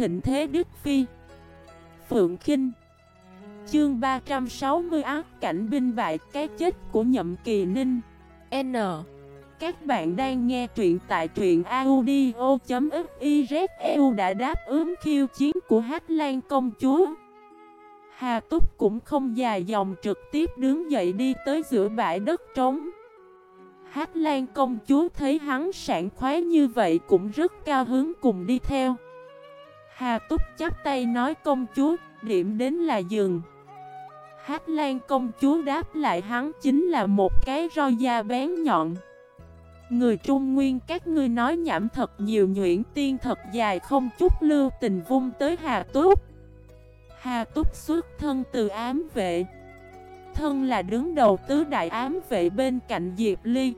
thịnh thế Đức Phi. Phượng Kinh. Chương 360 ác cảnh binh bại, cái chết của nhậm kỳ ninh. N. Các bạn đang nghe truyện tại truyện audio.xyzeu đã đáp ứng khiêu chiến của Hát Lan công chúa. Hà Túc cũng không dài dòng trực tiếp đứng dậy đi tới giữa bãi đất trống. Hát Lan công chúa thấy hắn sảng khoái như vậy cũng rất cao hứng cùng đi theo. Hà Túc chắp tay nói công chúa, điểm đến là dừng Hát Lan công chúa đáp lại hắn chính là một cái roi da bén nhọn. Người Trung Nguyên các ngươi nói nhảm thật nhiều nhuyễn tiên thật dài không chút lưu tình vung tới Hà Túc. Hà Túc xuất thân từ ám vệ. Thân là đứng đầu tứ đại ám vệ bên cạnh Diệp Ly.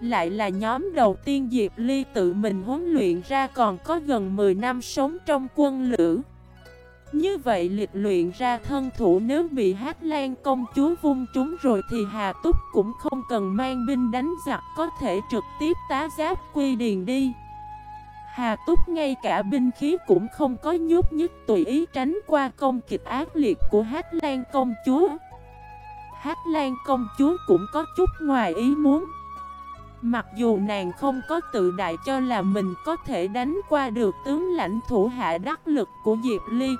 Lại là nhóm đầu tiên Diệp Ly tự mình huấn luyện ra còn có gần 10 năm sống trong quân lữ Như vậy liệt luyện ra thân thủ nếu bị Hát Lan công chúa vung trúng rồi thì Hà Túc cũng không cần mang binh đánh giặc, có thể trực tiếp tá giáp quy điền đi Hà Túc ngay cả binh khí cũng không có nhút nhích tùy ý tránh qua công kịch ác liệt của Hát Lan công chúa. Hát Lan công chúa cũng có chút ngoài ý muốn. Mặc dù nàng không có tự đại cho là mình có thể đánh qua được tướng lãnh thủ hạ đắc lực của Diệp Ly.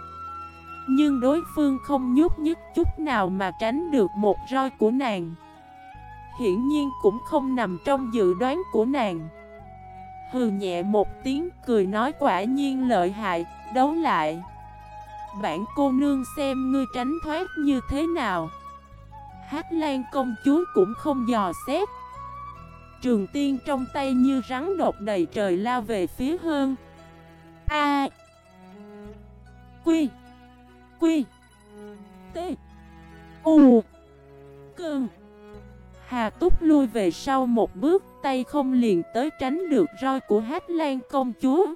Nhưng đối phương không nhút nhích chút nào mà tránh được một roi của nàng. Hiển nhiên cũng không nằm trong dự đoán của nàng. Hừ nhẹ một tiếng cười nói quả nhiên lợi hại, đấu lại Bản cô nương xem ngươi tránh thoát như thế nào Hát lan công chúa cũng không dò xét Trường tiên trong tay như rắn đột đầy trời lao về phía hơn. A. Quy. Quy. T. U. Cơn. Hà Túc lui về sau một bước, tay không liền tới tránh được roi của Hát Lan công chúa.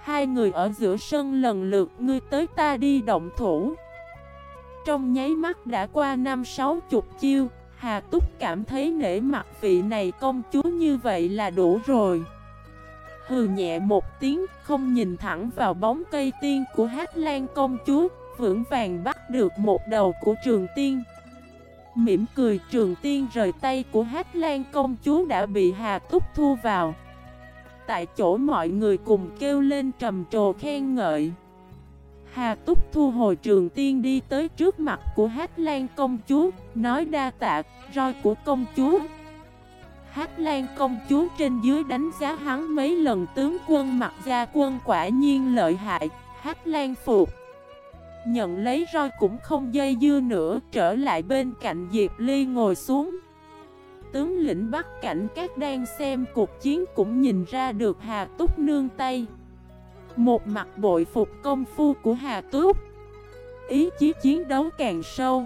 Hai người ở giữa sân lần lượt ngươi tới ta đi động thủ. Trong nháy mắt đã qua năm sáu chục chiêu, Hà Túc cảm thấy nể mặt vị này công chúa như vậy là đủ rồi. Hừ nhẹ một tiếng, không nhìn thẳng vào bóng cây tiên của Hát Lan công chúa, vững vàng bắt được một đầu của trường tiên. Mỉm cười trường tiên rời tay của Hát Lan công chúa đã bị Hà Túc thu vào Tại chỗ mọi người cùng kêu lên trầm trồ khen ngợi Hà Túc thu hồi trường tiên đi tới trước mặt của Hát Lan công chúa Nói đa tạ, roi của công chúa. Hát Lan công chúa trên dưới đánh giá hắn mấy lần tướng quân mặc gia quân quả nhiên lợi hại Hát Lan phục Nhận lấy roi cũng không dây dưa nữa Trở lại bên cạnh Diệp Ly ngồi xuống. Tướng lĩnh Bắc Cảnh các đang xem cuộc chiến cũng nhìn ra được Hà Túc nương tay. Một mặt bội phục công phu của Hà Túc Ý chí chiến đấu càng sâu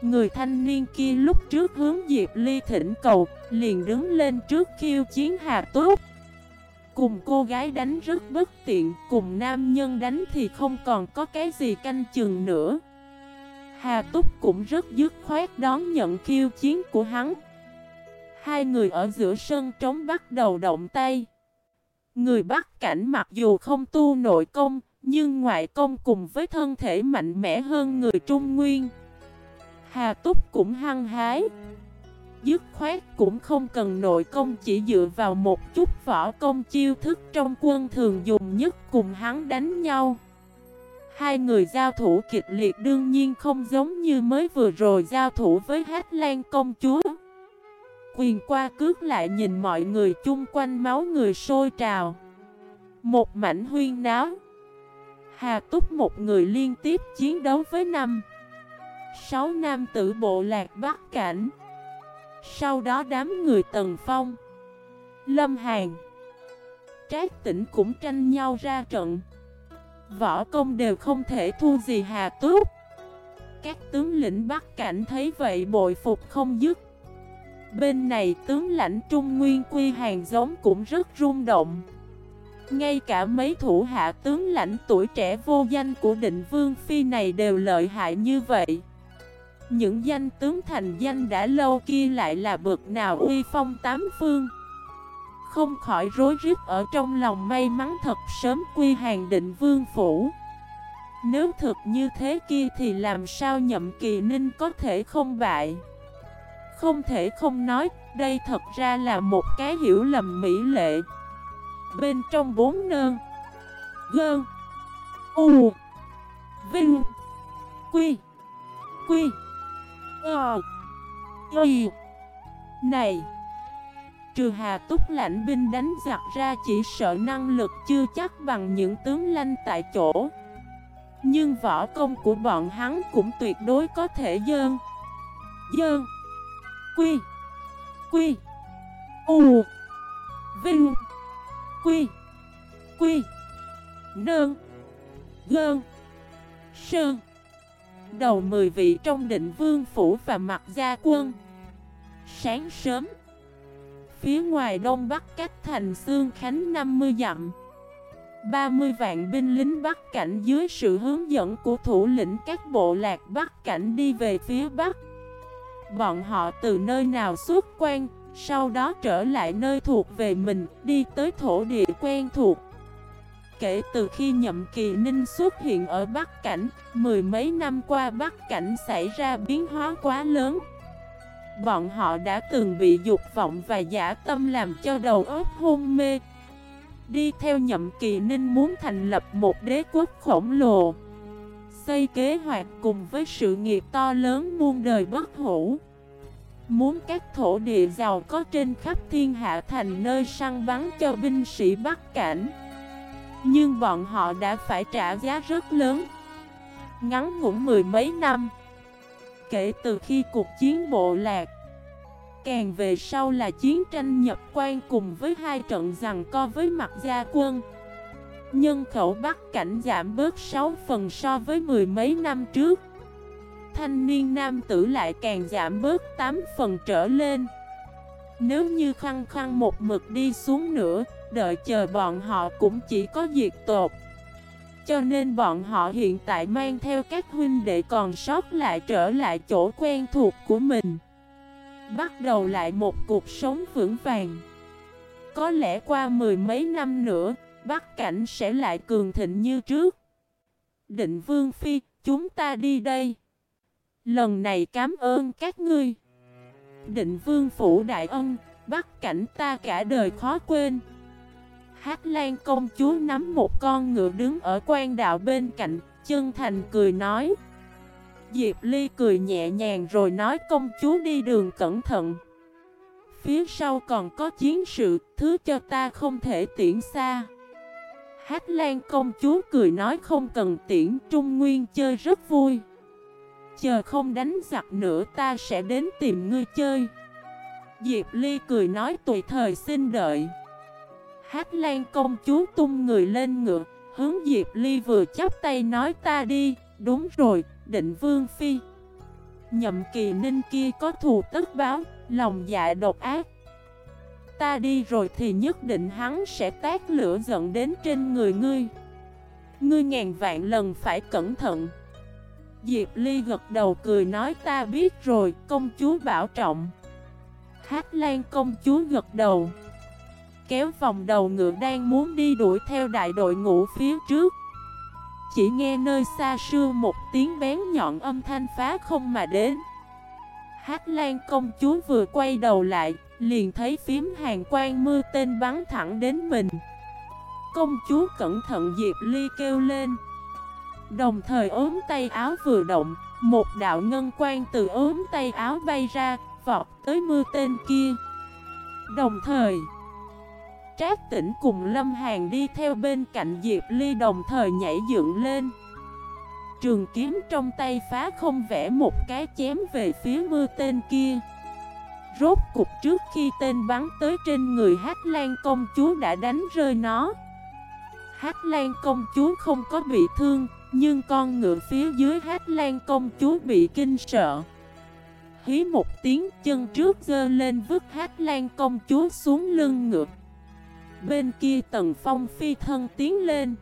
Người thanh niên kia lúc trước hướng Diệp Ly thỉnh cầu Liền đứng lên trước khiêu chiến Hà Túc Cùng cô gái đánh rất bất tiện, cùng nam nhân đánh thì không còn có cái gì canh chừng nữa. Hà Túc cũng rất dứt khoát đón nhận khiêu chiến của hắn. Hai người ở giữa sân trống bắt đầu động tay. Người Bắc cảnh mặc dù không tu nội công, nhưng ngoại công cùng với thân thể mạnh mẽ hơn người Trung Nguyên. Hà Túc cũng hăng hái. Dứt khoát cũng không cần nội công chỉ dựa vào một chút võ công chiêu thức trong quân thường dùng nhất cùng hắn đánh nhau. Hai người giao thủ kịch liệt đương nhiên không giống như mới vừa rồi giao thủ với Hát Lan công chúa. Quyền qua cước lại nhìn mọi người chung quanh máu người sôi trào. Một mảnh huyên náo. Hà túc một người liên tiếp chiến đấu với năm. Sáu nam tử bộ lạc Bắc Cảnh. Sau đó đám người Tần Phong, Lâm Hàn, Trác tỉnh cũng tranh nhau ra trận Võ công đều không thể thu gì Hà Túc Các tướng lĩnh Bắc Cảnh thấy vậy bội phục không dứt Bên này tướng lãnh Trung Nguyên Quy Hàng giống cũng rất rung động. Ngay cả mấy thủ hạ tướng lãnh tuổi trẻ vô danh của định vương phi này đều lợi hại như vậy. Những danh tướng thành danh đã lâu kia lại là bực nào uy phong tám phương. Không khỏi rối rít ở trong lòng may mắn thật sớm quy hàng định vương phủ. Nếu thực như thế kia thì làm sao nhậm kỳ ninh có thể không bại? Không thể không nói, đây thật ra là một cái hiểu lầm mỹ lệ. Bên trong bốn nơn. Gơn. U. Vinh. Quy. Quy. Ờ. Y Này. Trừ hà túc lãnh binh đánh giặc ra chỉ sợ năng lực chưa chắc bằng những tướng lanh tại chỗ. Nhưng võ công của bọn hắn cũng tuyệt đối có thể dơn. Dơn. Quy. Quy. U. Vinh. Quy. Quy. Nơn Gơn. Sơn. Đầu 10 vị trong định vương phủ và mặt gia quân. Sáng sớm. Phía ngoài đông bắc cách thành Sương Khánh 50 dặm. 30 vạn binh lính Bắc Cảnh dưới sự hướng dẫn của thủ lĩnh các bộ lạc Bắc Cảnh đi về phía Bắc. Bọn họ từ nơi nào xuất quan, sau đó trở lại nơi thuộc về mình, đi tới thổ địa quen thuộc Kể từ khi nhậm kỳ ninh xuất hiện ở Bắc Cảnh, mười mấy năm qua Bắc Cảnh xảy ra biến hóa quá lớn. Bọn họ đã từng bị dục vọng và giả tâm làm cho đầu óc hôn mê. Đi theo nhậm kỳ ninh muốn thành lập một đế quốc khổng lồ. Xây kế hoạch cùng với sự nghiệp to lớn muôn đời bất hủ. Muốn các thổ địa giàu có trên khắp thiên hạ thành nơi săn bắn cho binh sĩ Bắc Cảnh. Nhưng bọn họ đã phải trả giá rất lớn Ngắn ngủn mười mấy năm, Kể từ khi cuộc chiến bộ lạc, Càng về sau là chiến tranh nhập quan cùng với hai trận rằng co với mặt gia quân Nhân khẩu Bắc cảnh giảm bớt 6 phần so với mười mấy năm trước. Thanh niên nam tử lại càng giảm bớt 8 phần trở lên. Nếu như khăng khăng một mực đi xuống nữa, Đợi chờ bọn họ cũng chỉ có diệt tột. Cho nên bọn họ hiện tại mang theo các huynh đệ còn sót lại trở lại chỗ quen thuộc của mình. Bắt đầu lại một cuộc sống vững vàng. Có lẽ qua mười mấy năm nữa Bắc cảnh sẽ lại cường thịnh như trước Định Vương Phi, chúng ta đi đây Lần này cảm ơn các ngươi Định Vương Phủ Đại Ân, Bắc cảnh ta cả đời khó quên Hát Lan công chúa nắm một con ngựa đứng ở quan đạo bên cạnh, chân thành cười nói. Diệp Ly cười nhẹ nhàng rồi nói công chúa đi đường cẩn thận. Phía sau còn có chiến sự, thứ cho ta không thể tiễn xa. Hát Lan công chúa cười nói không cần tiễn, Trung Nguyên chơi rất vui. Chờ không đánh giặc nữa ta sẽ đến tìm ngươi chơi. Diệp Ly cười nói tùy thời xin đợi. Hát Lan công chúa tung người lên ngựa, hướng Diệp Ly vừa chắp tay nói ta đi, đúng rồi, định vương phi. Nhậm kỳ ninh kia có thù tất báo, lòng dạ độc ác. Ta đi rồi thì nhất định hắn sẽ tác lửa giận đến trên người ngươi. Ngươi ngàn vạn lần phải cẩn thận. Diệp Ly gật đầu cười nói ta biết rồi, công chúa bảo trọng. Hát Lan công chúa gật đầu kéo vòng đầu ngựa đang muốn đi đuổi theo đại đội ngũ phía trước. Chỉ nghe nơi xa xưa một tiếng bén nhọn âm thanh phá không mà đến. Hát Lan công chúa vừa quay đầu lại, liền thấy phím hàng quan mưa tên bắn thẳng đến mình. Công chúa cẩn thận Diệp Ly kêu lên. Đồng thời ốm tay áo vừa động, một đạo ngân quan từ ốm tay áo bay ra, vọt tới mưa tên kia. Đồng thời... Trác tỉnh cùng Lâm Hàn đi theo bên cạnh Diệp Ly đồng thời nhảy dựng lên Trường kiếm trong tay phá không vẽ một cái chém về phía mưa tên kia Rốt cục trước khi tên bắn tới trên người Hát Lan công chúa đã đánh rơi nó. Hát Lan công chúa không có bị thương, Nhưng con ngựa phía dưới Hát Lan công chúa bị kinh sợ. Hí một tiếng, chân trước dơ lên vứt Hát Lan công chúa xuống lưng ngựa. Bên kia tần phong phi thân tiến lên.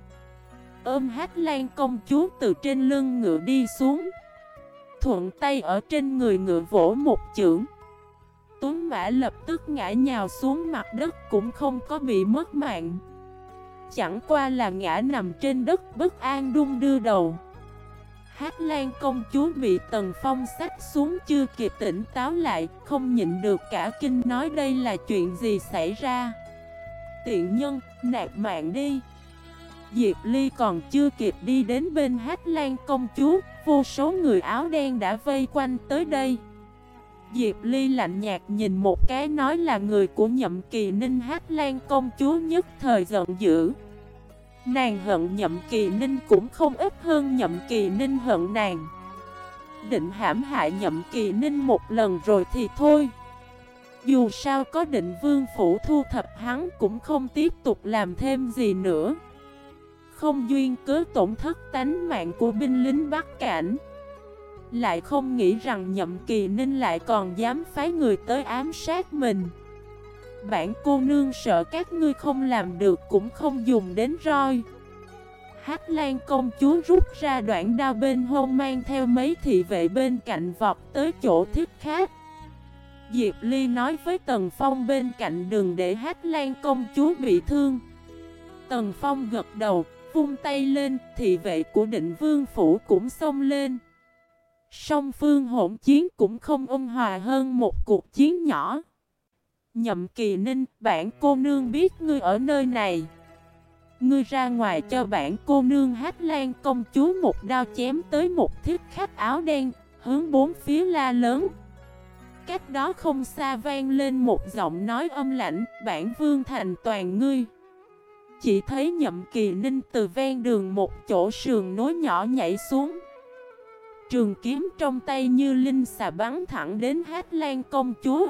Ôm hát lan công chúa từ trên lưng ngựa đi xuống. Thuận tay ở trên người ngựa vỗ một chưởng. Tuấn Mã lập tức ngã nhào xuống mặt đất cũng không có bị mất mạng. Chẳng qua là ngã nằm trên đất bất an đung đưa đầu. Hát Lan công chúa bị Tần Phong sách xuống chưa kịp tỉnh táo lại Không nhịn được cả kinh nói đây là chuyện gì xảy ra. Tiện nhân, nạp mạng đi. Diệp Ly còn chưa kịp đi đến bên Hát Lan công chúa Vô số người áo đen đã vây quanh tới đây. Diệp Ly lạnh nhạt nhìn một cái nói là người của nhậm kỳ ninh Hát Lan công chúa nhất thời giận dữ. Nàng hận nhậm kỳ ninh cũng không ít hơn nhậm kỳ ninh hận nàng. Định hãm hại nhậm kỳ ninh một lần rồi thì thôi. Dù sao có định vương phủ thu thập hắn cũng không tiếp tục làm thêm gì nữa. Không duyên cớ tổn thất tánh mạng của binh lính Bắc Cảnh. Lại không nghĩ rằng nhậm kỳ ninh lại còn dám phái người tới ám sát mình. Bản cô nương sợ các ngươi không làm được cũng không dùng đến roi. Hát lan công chúa rút ra đoạn đao bên hông mang theo mấy thị vệ bên cạnh vọt tới chỗ thiết khác. Diệp Ly nói với Tần Phong bên cạnh đừng để Hát lan công chúa bị thương. Tần Phong gật đầu, vung tay lên, thị vệ của định vương phủ cũng xông lên. Song phương hỗn chiến cũng không ôn hòa hơn một cuộc chiến nhỏ. Nhậm kỳ ninh, bản cô nương biết ngươi ở nơi này. Ngươi ra ngoài cho bản cô nương hát lan công chúa một đao chém tới một thiết khách áo đen Hướng bốn phía la lớn. Cách đó không xa vang lên một giọng nói âm lãnh Bản vương thành toàn ngươi. Chỉ thấy nhậm kỳ ninh từ ven đường một chỗ sườn nối nhỏ nhảy xuống. Trường kiếm trong tay như linh xà bắn thẳng đến hát lan công chúa.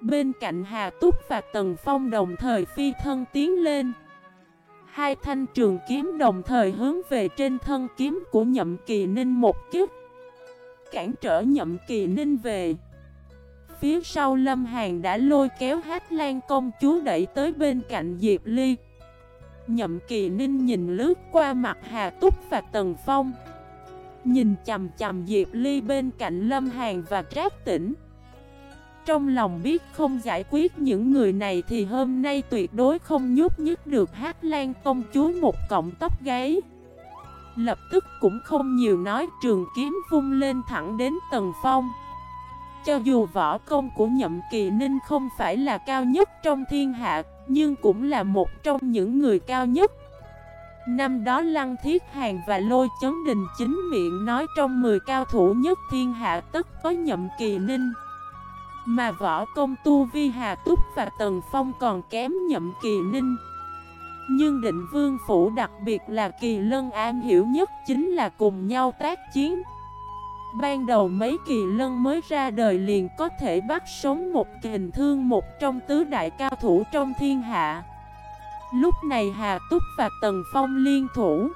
Bên cạnh Hà Túc và Tần Phong đồng thời phi thân tiến lên. Hai thanh trường kiếm đồng thời hướng về trên thân kiếm của nhậm kỳ ninh một kiếp. Cản trở nhậm kỳ ninh về. Phía sau Lâm Hàn đã lôi kéo hát lan công chúa đẩy tới bên cạnh Diệp Ly. Nhậm kỳ ninh nhìn lướt qua mặt Hà Túc và Tần Phong. Nhìn chầm chầm Diệp Ly bên cạnh Lâm Hàn và Trác Tỉnh trong lòng biết không giải quyết những người này thì hôm nay tuyệt đối không nhúc nhích được hát lan công chúa một cọng tóc gáy. Lập tức cũng không nhiều nói, trường kiếm vung lên thẳng đến tầng phong. Cho dù võ công của nhậm kỳ ninh không phải là cao nhất trong thiên hạ, Nhưng cũng là một trong những người cao nhất. Năm đó Lăng Thiết Hàng và Lôi Chấn Đình chính miệng nói trong 10 cao thủ nhất thiên hạ tất có nhậm kỳ ninh. Mà võ công tu vi Hà Túc và Tần Phong còn kém nhậm kỳ ninh. Nhưng định vương phủ đặc biệt là kỳ lân an hiểu nhất chính là cùng nhau tác chiến. Ban đầu mấy kỳ lân mới ra đời liền có thể bắt sống một kình thương một trong tứ đại cao thủ trong thiên hạ. Lúc này Hà Túc và Tần Phong liên thủ.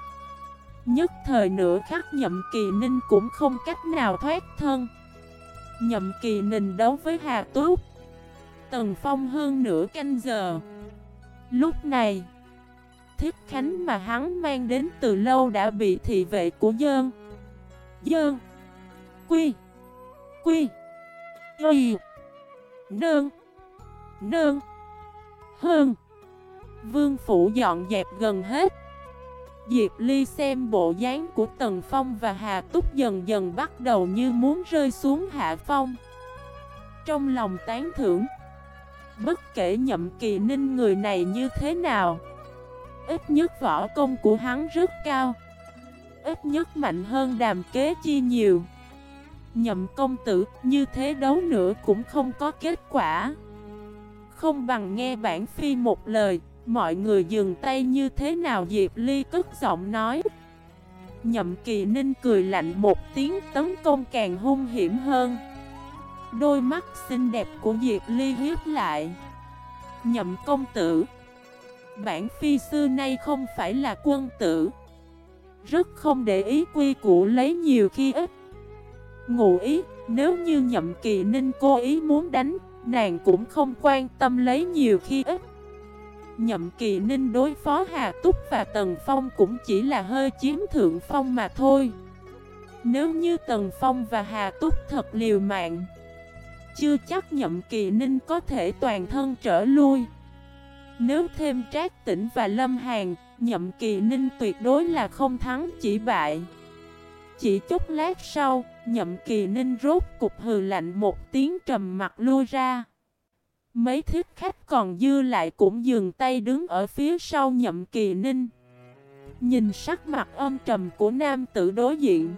Nhất thời nửa khắc nhậm kỳ ninh cũng không cách nào thoát thân. Nhậm kỳ Ninh đấu với Hà Túc. Tần Phong hơn nửa canh giờ. Lúc này Thiết Khánh mà hắn mang đến từ lâu đã bị thị vệ của Dơn Dơn Quy Quy Y Nương, Nương, Hơn Vương phủ dọn dẹp gần hết. Diệp Ly xem bộ dáng của Tần Phong và Hà Túc dần dần bắt đầu như muốn rơi xuống hạ phong. Trong lòng tán thưởng, Bất kể nhậm kỳ ninh người này như thế nào, Ít nhất võ công của hắn rất cao, Ít nhất mạnh hơn đàm kế chi nhiều. Nhậm công tử, như thế đấu nữa cũng không có kết quả. Không bằng nghe bản phi một lời. Mọi người dừng tay như thế nào Diệp Ly cất giọng nói. Nhậm kỳ ninh cười lạnh một tiếng tấn công càng hung hiểm hơn. Đôi mắt xinh đẹp của Diệp Ly hiếp lại. Nhậm công tử, Bản phi xưa nay không phải là quân tử. Rất không để ý quy củ lấy nhiều khi ít. Ngụ ý, Nếu như nhậm kỳ ninh cố ý muốn đánh, Nàng cũng không quan tâm lấy nhiều khi ít. Nhậm kỳ ninh đối phó Hà Túc và Tần Phong cũng chỉ là hơi chiếm thượng phong mà thôi Nếu như Tần Phong và Hà Túc thật liều mạng chưa chắc nhậm kỳ ninh có thể toàn thân trở lui. Nếu thêm Trác Tỉnh và Lâm Hàn, nhậm kỳ ninh tuyệt đối là không thắng chỉ bại. Chỉ chút lát sau, nhậm kỳ ninh rốt cục hừ lạnh một tiếng trầm mặt lui ra. Mấy thiết khách còn dư lại cũng dừng tay đứng ở phía sau nhậm kỳ ninh. Nhìn sắc mặt âm trầm của nam tử đối diện.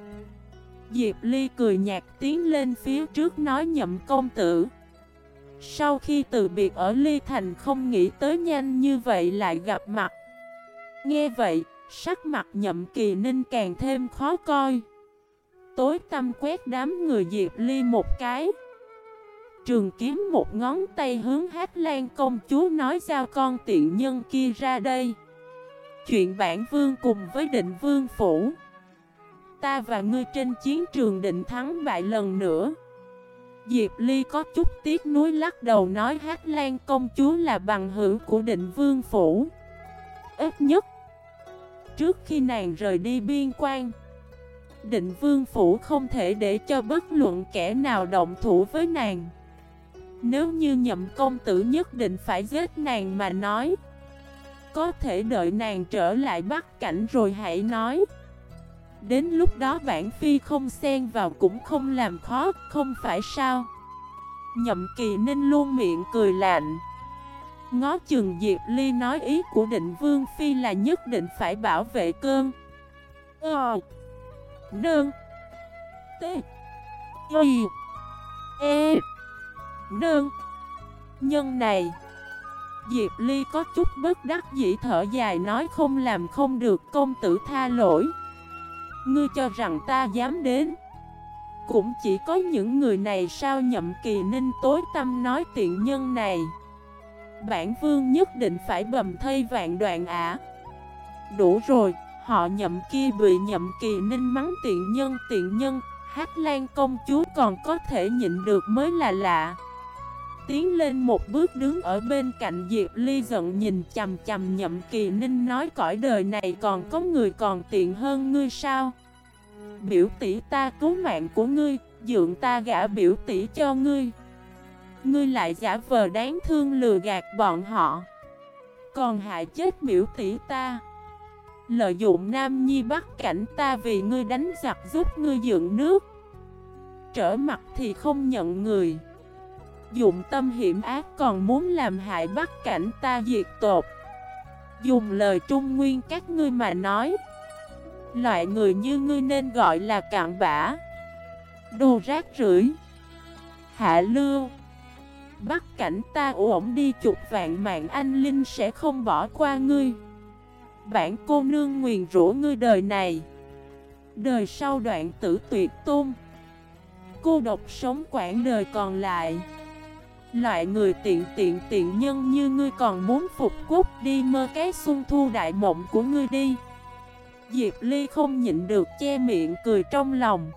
Diệp Ly cười nhạt tiến lên phía trước nói nhậm công tử. Sau khi từ biệt ở Ly Thành không nghĩ tới nhanh như vậy lại gặp mặt. Nghe vậy, sắc mặt nhậm kỳ ninh càng thêm khó coi. Tối tâm quét đám người Diệp Ly một cái. Trường kiếm một ngón tay hướng hát lan công chúa nói giao con tiện nhân kia ra đây. Chuyện bản vương cùng với định vương phủ. Ta và ngươi trên chiến trường định thắng bại lần nữa. Diệp Ly có chút tiếc nuối lắc đầu nói Hát Lan công chúa là bằng hữu của định vương phủ. Ít nhất, trước khi nàng rời đi biên quan, định vương phủ không thể để cho bất luận kẻ nào động thủ với nàng. Nếu như nhậm công tử nhất định phải giết nàng mà nói, có thể đợi nàng trở lại bắt cảnh rồi hãy nói. Đến lúc đó bản phi không xen vào cũng không làm khó, không phải sao? Nhậm kỳ ninh luôn miệng cười lạnh. Ngó chừng Diệp Ly nói ý của định vương phi là nhất định phải bảo vệ cơn. Ờ Nương. T. Y. E. Đơn Nhân này Diệp Ly có chút bất đắc dĩ thở dài nói không làm không được công tử tha lỗi. Ngươi cho rằng ta dám đến. Cũng chỉ có những người này sao nhậm kỳ ninh tối tâm nói tiện nhân này. Bản vương nhất định phải bầm thây vạn đoạn ả Đủ rồi, họ nhậm kia bị nhậm kỳ ninh mắng tiện nhân tiện nhân Hát lan công chúa còn có thể nhịn được mới là lạ. Tiến lên một bước đứng ở bên cạnh Diệp Ly giận nhìn chầm chầm nhậm kỳ ninh nói cõi đời này còn có người còn tiện hơn ngươi sao? Biểu tỷ ta cứu mạng của ngươi, dượng ta gả biểu tỷ cho ngươi. Ngươi lại giả vờ đáng thương lừa gạt bọn họ. Còn hại chết biểu tỷ ta. Lợi dụng Nam Nhi bắt cảnh ta vì ngươi đánh giặc giúp ngươi dựng nước. Trở mặt thì không nhận người. Dụng tâm hiểm ác còn muốn làm hại bắt cảnh ta diệt tột. Dùng lời trung nguyên các ngươi mà nói. Loại người như ngươi nên gọi là cạn bã. Đồ rác rưởi. Hạ lưu. Bắt cảnh ta ổn đi chục vạn mạng anh Linh sẽ không bỏ qua ngươi. Bản cô nương nguyền rủa ngươi đời này. Đời sau đoạn tử tuyệt tôn. Cô độc sống quãng đời còn lại. Loại người tiện tiện tiện nhân như ngươi còn muốn phục quốc đi mơ cái xuân thu đại mộng của ngươi đi. Diệp Ly không nhịn được che miệng cười trong lòng.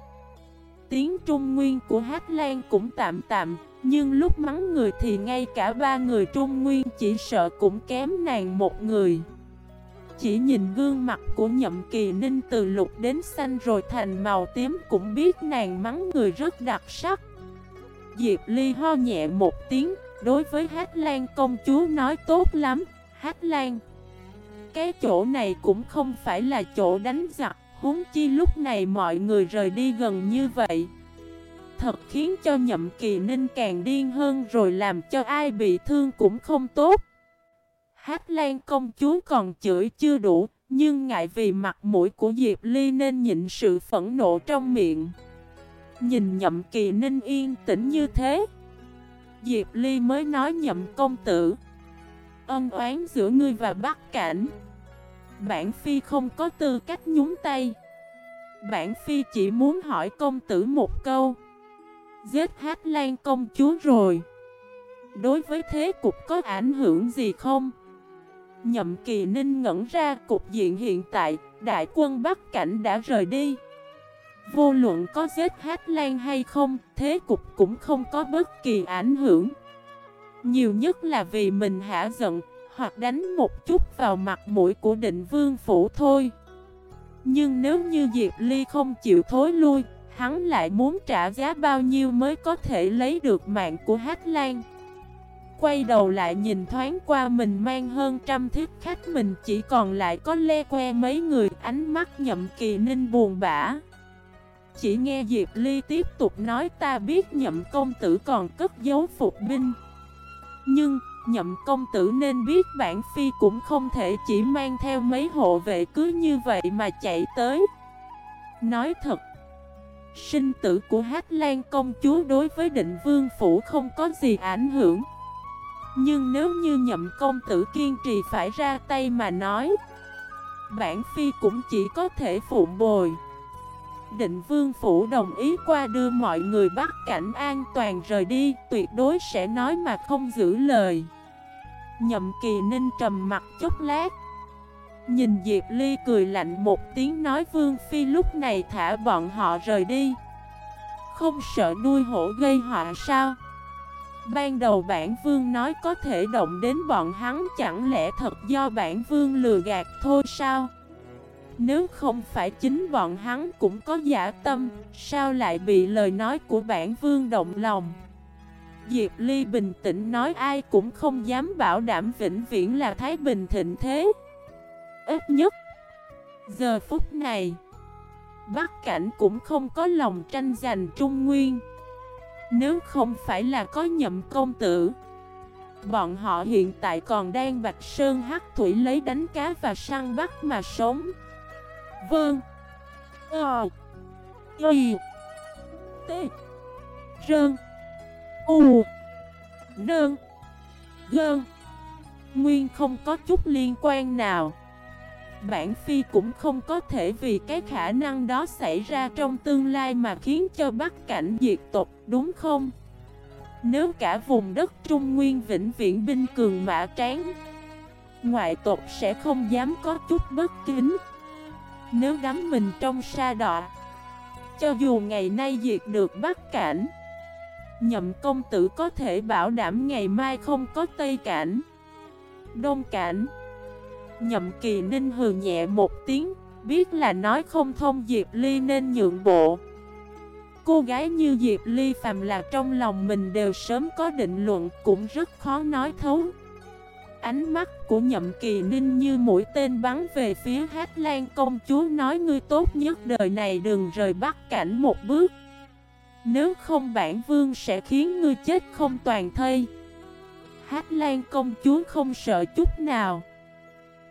Tiếng Trung Nguyên của Hát Lan cũng tạm tạm, Nhưng lúc mắng người thì ngay cả ba người Trung Nguyên chỉ sợ cũng kém nàng một người. Chỉ nhìn gương mặt của nhậm kỳ ninh từ lục đến xanh rồi thành màu tím cũng biết nàng mắng người rất đặc sắc. Diệp Ly ho nhẹ một tiếng, đối với Hát Lan công chúa nói tốt lắm, Hát Lan. Cái chỗ này cũng không phải là chỗ đánh giặc, huống chi lúc này mọi người rời đi gần như vậy. Thật khiến cho nhậm kỳ ninh càng điên hơn rồi làm cho ai bị thương cũng không tốt. Hát Lan công chúa còn chửi chưa đủ, nhưng ngại vì mặt mũi của Diệp Ly nên nhịn sự phẫn nộ trong miệng. Nhìn nhậm kỳ ninh yên tĩnh như thế. Diệp Ly mới nói nhậm công tử, Ân oán giữa ngươi và Bắc Cảnh. Bản Phi không có tư cách nhúng tay. Bản Phi chỉ muốn hỏi công tử một câu. Giết hát lan công chúa rồi. Đối với thế cục có ảnh hưởng gì không? Nhậm kỳ ninh ngẩn ra, cục diện hiện tại, Đại quân Bắc Cảnh đã rời đi. Vô luận có giết Hát Lan hay không, thế cục cũng không có bất kỳ ảnh hưởng. Nhiều nhất là vì mình hả giận, hoặc đánh một chút vào mặt mũi của định vương phủ thôi. Nhưng nếu như Diệp Ly không chịu thối lui, hắn lại muốn trả giá bao nhiêu mới có thể lấy được mạng của Hát Lan. Quay đầu lại nhìn thoáng qua mình mang hơn trăm thiết khách mình chỉ còn lại có le que mấy người ánh mắt nhậm kỳ ninh buồn bã. Chỉ nghe Diệp Ly tiếp tục nói ta biết nhậm công tử còn cất giấu phục binh. Nhưng, nhậm công tử nên biết bản phi cũng không thể chỉ mang theo mấy hộ vệ cứ như vậy mà chạy tới. Nói thật, sinh tử của Hát Lan công chúa đối với định vương phủ không có gì ảnh hưởng. Nhưng nếu như nhậm công tử kiên trì phải ra tay mà nói Bản phi cũng chỉ có thể phụng bồi Định vương phủ đồng ý qua đưa mọi người bắt cảnh an toàn rời đi, Tuyệt đối sẽ nói mà không giữ lời. Nhậm kỳ ninh trầm mặt chốc lát. Nhìn Diệp Ly cười lạnh một tiếng nói, Vương Phi, lúc này thả bọn họ rời đi. Không sợ nuôi hổ gây họa sao? Ban đầu bản vương nói có thể động đến bọn hắn, chẳng lẽ thật do bản vương lừa gạt thôi sao? Nếu không phải chính bọn hắn cũng có giả tâm, sao lại bị lời nói của bản vương động lòng? Diệp Ly bình tĩnh nói ai cũng không dám bảo đảm vĩnh viễn là Thái Bình thịnh thế. Ít nhất, giờ phút này, Bắc Cảnh cũng không có lòng tranh giành Trung Nguyên. Nếu không phải là có nhậm công tử Bọn họ hiện tại còn đang Bạch Sơn hắc thủy lấy đánh cá và săn bắt mà sống Vâng. Ờ. Y T. Rơn. U. Nơn. Gơn. Nguyên không có chút liên quan nào. Bản Phi cũng không có thể vì cái khả năng đó xảy ra trong tương lai mà khiến cho Bắc Cảnh diệt tộc, đúng không? Nếu cả vùng đất Trung Nguyên vĩnh viễn binh cường mã tráng Ngoại tộc sẽ không dám có chút bất kính. Nếu đắm mình trong sa đọa, Cho dù ngày nay diệt được Bắc Cảnh, Nhậm công tử có thể bảo đảm ngày mai không có Tây Cảnh, Đông Cảnh. Nhậm kỳ ninh hừ nhẹ một tiếng, Biết là nói không thông Diệp Ly nên nhượng bộ. Cô gái như Diệp Ly phàm là trong lòng mình đều sớm có định luận, Cũng rất khó nói thấu. Ánh mắt của nhậm kỳ ninh như mũi tên bắn về phía Hát Lan công chúa nói ngươi tốt nhất đời này đừng rời Bắc cảnh một bước Nếu không bản vương sẽ khiến ngươi chết không toàn thây Hát Lan công chúa không sợ chút nào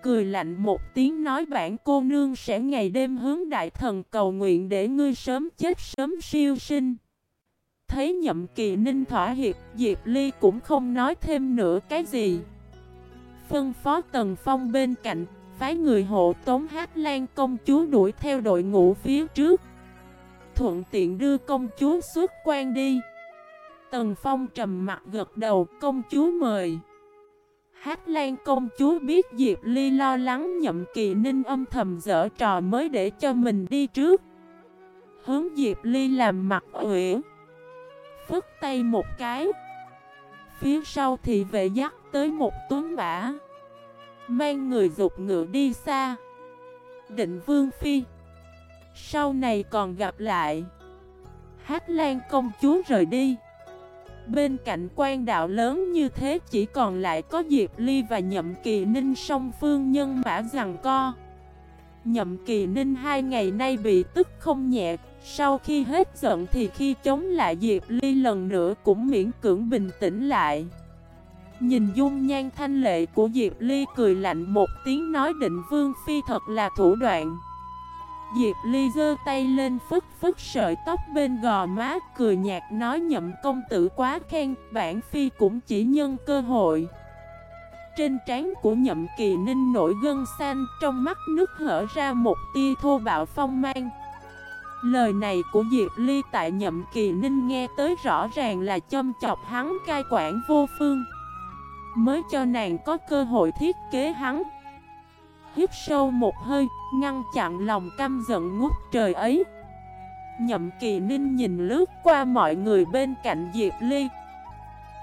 cười lạnh một tiếng nói bản cô nương sẽ ngày đêm hướng đại thần cầu nguyện để ngươi sớm chết sớm siêu sinh. Thấy nhậm kỳ ninh thỏa hiệp, Diệp Ly cũng không nói thêm nữa cái gì. Phân phó Tần Phong bên cạnh, phái người hộ tống hát lan công chúa đuổi theo đội ngũ phía trước. Thuận tiện đưa công chúa xuất quan đi. Tần Phong trầm mặt gật đầu công chúa mời. Hát Lan công chúa biết Diệp Ly lo lắng nhậm kỳ ninh âm thầm dở trò mới để cho mình đi trước. Hướng Diệp Ly làm mặt uyển. Phức tay một cái. Phía sau thì vệ dắt tới một tuấn mã. Mang người dục ngựa đi xa. Định Vương Phi. Sau này còn gặp lại. Hát Lan công chúa rời đi. Bên cạnh quan đạo lớn như thế chỉ còn lại có Diệp Ly và Nhậm Kỳ Ninh song phương nhân mã rằng co Nhậm Kỳ Ninh hai ngày nay bị tức không nhẹ sau khi hết giận thì khi chống lại Diệp Ly lần nữa cũng miễn cưỡng bình tĩnh lại. Nhìn dung nhan thanh lệ của Diệp Ly cười lạnh một tiếng nói định Vương Phi thật là thủ đoạn. Diệp Ly giơ tay lên phức phức sợi tóc bên gò má, cười nhạt nói nhậm công tử quá khen, bản phi cũng chỉ nhân cơ hội. Trên trán của nhậm kỳ ninh nổi gân xanh, trong mắt nước hở ra một tia thô bạo phong mang. Lời này của Diệp Ly tại nhậm kỳ ninh nghe tới rõ ràng là châm chọc hắn cai quản vô phương. Mới cho nàng có cơ hội thiết kế hắn. Hít sâu một hơi, ngăn chặn lòng căm giận ngút trời ấy. Nhậm kỳ ninh nhìn lướt qua mọi người bên cạnh Diệp Ly.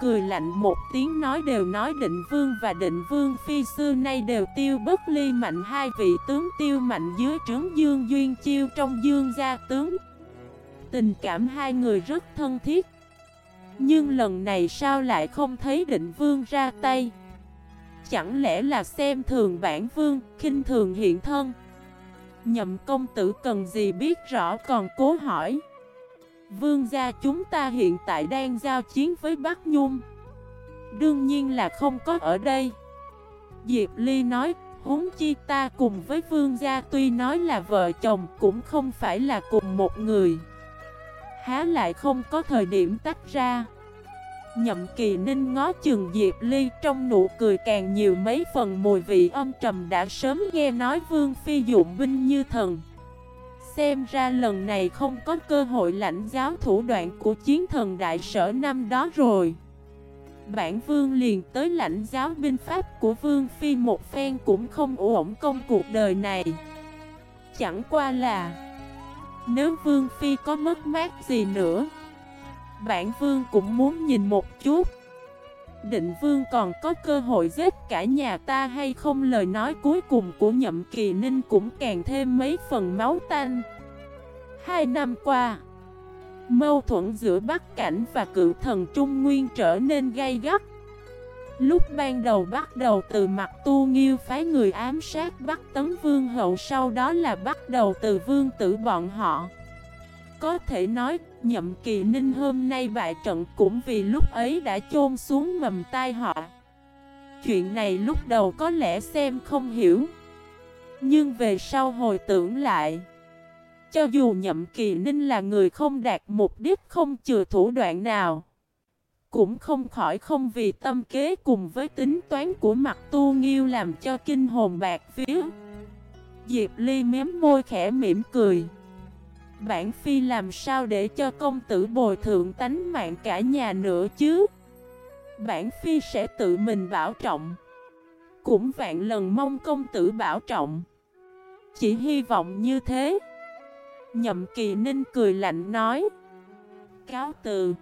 Cười lạnh một tiếng nói đều nói định vương và định vương phi xưa nay đều tiêu bất ly mạnh hai vị tướng tiêu mạnh dưới trướng dương duyên chiêu trong dương gia tướng. Tình cảm hai người rất thân thiết. Nhưng lần này sao lại không thấy định vương ra tay? Chẳng lẽ là xem thường bản vương, khinh thường hiện thân? Nhậm công tử cần gì biết rõ còn cố hỏi? Vương gia chúng ta hiện tại đang giao chiến với Bắc Nhung. Đương nhiên là không có ở đây. Diệp Ly nói húng chi ta cùng với vương gia tuy nói là vợ chồng cũng không phải là cùng một người. Há lại không có thời điểm tách ra. Nhậm kỳ ninh ngó chừng Diệp Ly trong nụ cười càng nhiều mấy phần mùi vị âm trầm đã sớm nghe nói Vương Phi dụng binh như thần. Xem ra lần này không có cơ hội lãnh giáo thủ đoạn của chiến thần đại sở năm đó rồi. Bản vương liền tới lãnh giáo binh pháp của vương phi một phen cũng không ổn công cuộc đời này. Chẳng qua là, Nếu vương phi có mất mát gì nữa, Bản vương cũng muốn nhìn một chút. Định vương còn có cơ hội giết cả nhà ta hay không? Lời nói cuối cùng của nhậm kỳ ninh cũng càng thêm mấy phần máu tanh. Hai năm qua, Mâu thuẫn giữa Bắc Cảnh và cựu thần Trung Nguyên trở nên gay gắt. Lúc ban đầu bắt đầu từ mặt tu nghiêu phái người ám sát Bắc Tấn Vương hậu, Sau đó là bắt đầu từ vương tử bọn họ. Có thể nói nhậm kỳ ninh hôm nay bại trận cũng vì lúc ấy đã chôn xuống mầm tai họ Chuyện này lúc đầu có lẽ xem không hiểu, Nhưng về sau hồi tưởng lại, cho dù nhậm kỳ ninh là người không đạt mục đích, không chừa thủ đoạn nào, Cũng không khỏi không vì tâm kế cùng với tính toán của mặt tu nghiêu làm cho kinh hồn bạc phía Diệp Ly mém môi khẽ mỉm cười. Bản phi làm sao để cho công tử bồi thượng tánh mạng cả nhà nữa chứ? Bản phi sẽ tự mình bảo trọng. Cũng vạn lần mong công tử bảo trọng. Chỉ hy vọng như thế. Nhậm kỳ ninh cười lạnh nói. Cáo từ.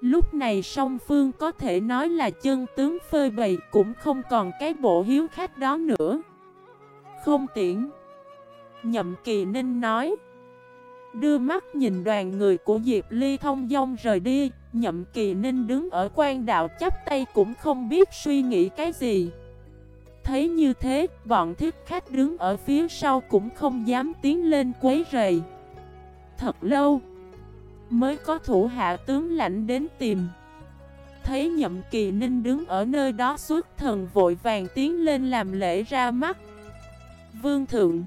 Lúc này song phương có thể nói là chân tướng phơi bày cũng không còn cái bộ hiếu khách đó nữa. Không tiễn. Nhậm kỳ ninh nói. Đưa mắt nhìn đoàn người của Diệp Ly thông dong rời đi Nhậm kỳ ninh đứng ở quan đạo chắp tay cũng không biết suy nghĩ cái gì thấy như thế, bọn thiết khách đứng ở phía sau cũng không dám tiến lên quấy rầy. Thật lâu, mới có thủ hạ tướng lãnh đến tìm. Thấy nhậm kỳ ninh đứng ở nơi đó suốt thần vội vàng tiến lên làm lễ ra mắt. Vương thượng,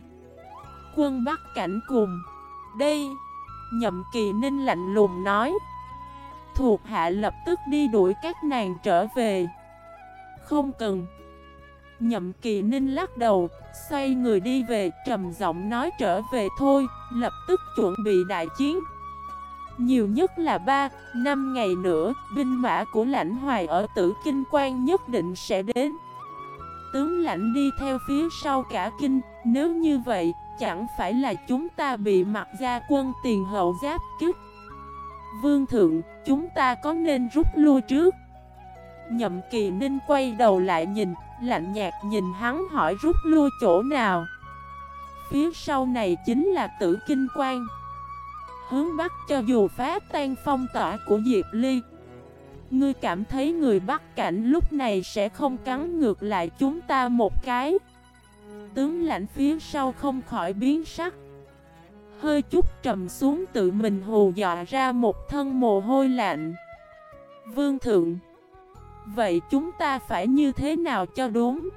quân bắt cảnh cùng, đây, nhậm kỳ ninh lạnh lùng nói. Thuộc hạ lập tức đi đuổi các nàng trở về. Không cần. Nhậm kỳ ninh lắc đầu, xoay người đi về, trầm giọng nói trở về thôi, lập tức chuẩn bị đại chiến. Nhiều nhất là 3, 5 ngày nữa, binh mã của lãnh hoài ở tử kinh quan nhất định sẽ đến. Tướng lãnh đi theo phía sau cả kinh, nếu như vậy, chẳng phải là chúng ta bị mặt gia quân tiền hậu giáp kích. Vương thượng, chúng ta có nên rút lui trước? Nhậm kỳ ninh quay đầu lại nhìn, lạnh nhạt nhìn hắn hỏi rút lui chỗ nào Phía sau này chính là tử kinh quan Hướng Bắc cho dù phá tan phong tỏa của Diệp Ly Ngươi cảm thấy người Bắc cảnh lúc này sẽ không cắn ngược lại chúng ta một cái Tướng lãnh phía sau không khỏi biến sắc. Hơi chút trầm xuống tự mình hù dọa ra một thân mồ hôi lạnh. Vương thượng, Vậy chúng ta phải như thế nào cho đúng?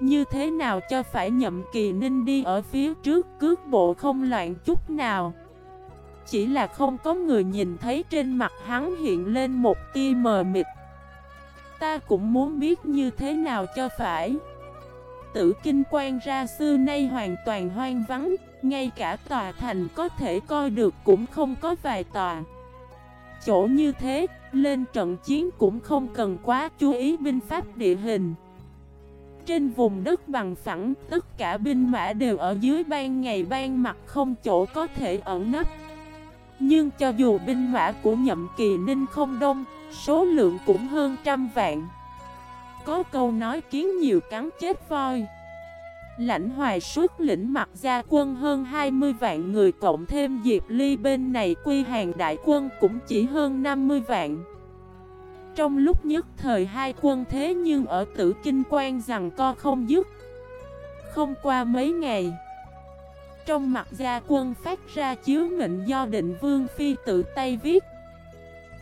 Như thế nào cho phải nhậm kỳ ninh đi ở phía trước cước bộ không loạn chút nào? Chỉ là không có người nhìn thấy trên mặt hắn hiện lên một tia mờ mịt. Ta cũng muốn biết như thế nào cho phải. Tử kinh quan ra xưa nay hoàn toàn hoang vắng, Ngay cả tòa thành có thể coi được cũng không có vài tòa. Chỗ như thế, lên trận chiến cũng không cần quá chú ý binh pháp địa hình. Trên vùng đất bằng phẳng, Tất cả binh mã đều ở dưới ban ngày ban mặt không chỗ có thể ẩn nấp. Nhưng cho dù binh mã của nhậm kỳ ninh không đông, Số lượng cũng hơn trăm vạn. Có câu nói kiến nhiều cắn chết voi Lãnh hoài xuất lĩnh mặt gia quân hơn 20 vạn người cộng thêm Diệp Ly bên này quy hàng đại quân cũng chỉ hơn 50 vạn. Trong lúc nhất thời hai quân thế nhưng ở tử kinh quan rằng co không dứt. Không qua mấy ngày. Trong mặt gia quân phát ra chiếu mệnh do định vương phi tự tay viết,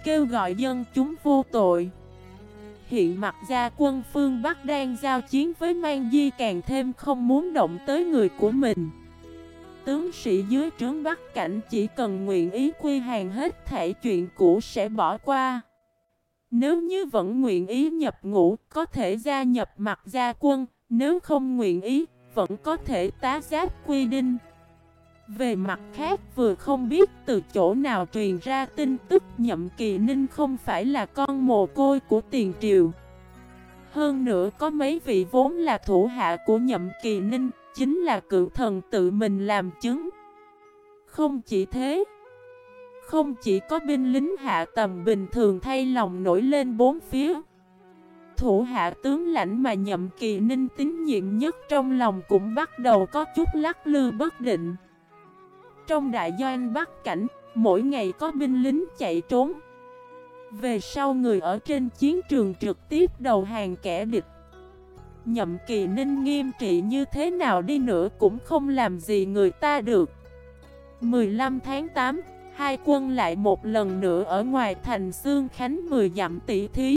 Kêu gọi dân chúng vô tội Hiện mặt gia quân phương Bắc đang giao chiến với Mang Di càng thêm không muốn động tới người của mình. Tướng sĩ dưới trướng Bắc cảnh chỉ cần nguyện ý quy hàng hết thể chuyện cũ sẽ bỏ qua. Nếu như vẫn nguyện ý nhập ngũ, có thể gia nhập mặt gia quân, Nếu không nguyện ý, vẫn có thể tá giáp quy đinh về mặt khác vừa không biết từ chỗ nào truyền ra tin tức nhậm kỳ ninh không phải là con mồ côi của tiền triều. Hơn nữa có mấy vị vốn là thủ hạ của nhậm kỳ ninh, chính là cựu thần tự mình làm chứng. Không chỉ thế, không chỉ có binh lính hạ tầm bình thường thay lòng nổi lên bốn phía. Thủ hạ tướng lãnh mà nhậm kỳ ninh tín nhiệm nhất trong lòng cũng bắt đầu có chút lắc lư bất định. Trong đại doanh Bắc Cảnh, mỗi ngày có binh lính chạy trốn. Về sau người ở trên chiến trường trực tiếp đầu hàng kẻ địch. Nhậm kỳ ninh nghiêm trị như thế nào đi nữa cũng không làm gì người ta được. 15 tháng 8, hai quân lại một lần nữa ở ngoài thành Sương Khánh 10 dặm tỷ thí.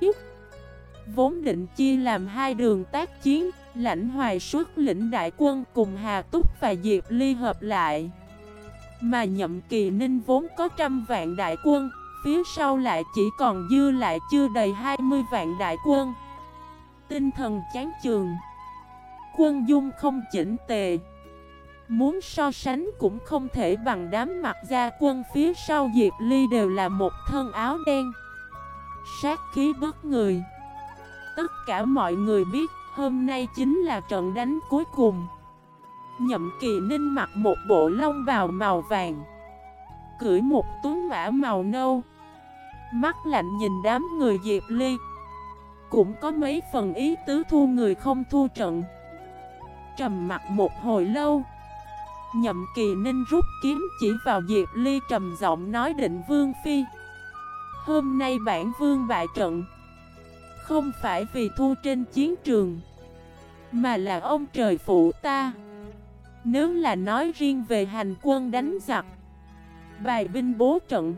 Vốn định chia làm hai đường tác chiến, lãnh hoài xuất lĩnh đại quân cùng Hà Túc và Diệp Ly hợp lại. Mà nhậm kỳ ninh vốn có trăm vạn đại quân, Phía sau lại chỉ còn dư lại chưa đầy 20 vạn đại quân. Tinh thần chán trường Quân dung không chỉnh tề. Muốn so sánh cũng không thể bằng đám mặt gia quân phía sau Diệp Ly đều là một thân áo đen. Sát khí bất người Tất cả mọi người biết, hôm nay chính là trận đánh cuối cùng. Nhậm kỳ ninh mặc một bộ lông bào màu vàng, Cưỡi một tuấn mã màu nâu. Mắt lạnh nhìn đám người Diệp Ly. Cũng có mấy phần ý tứ thu người không thu trận. Trầm mặt một hồi lâu, Nhậm kỳ ninh rút kiếm chỉ vào Diệp Ly trầm giọng nói định Vương Phi, Hôm nay bản Vương bại trận, Không phải vì thu trên chiến trường, Mà là ông trời phụ ta nếu là nói riêng về hành quân đánh giặc, Bài binh bố trận,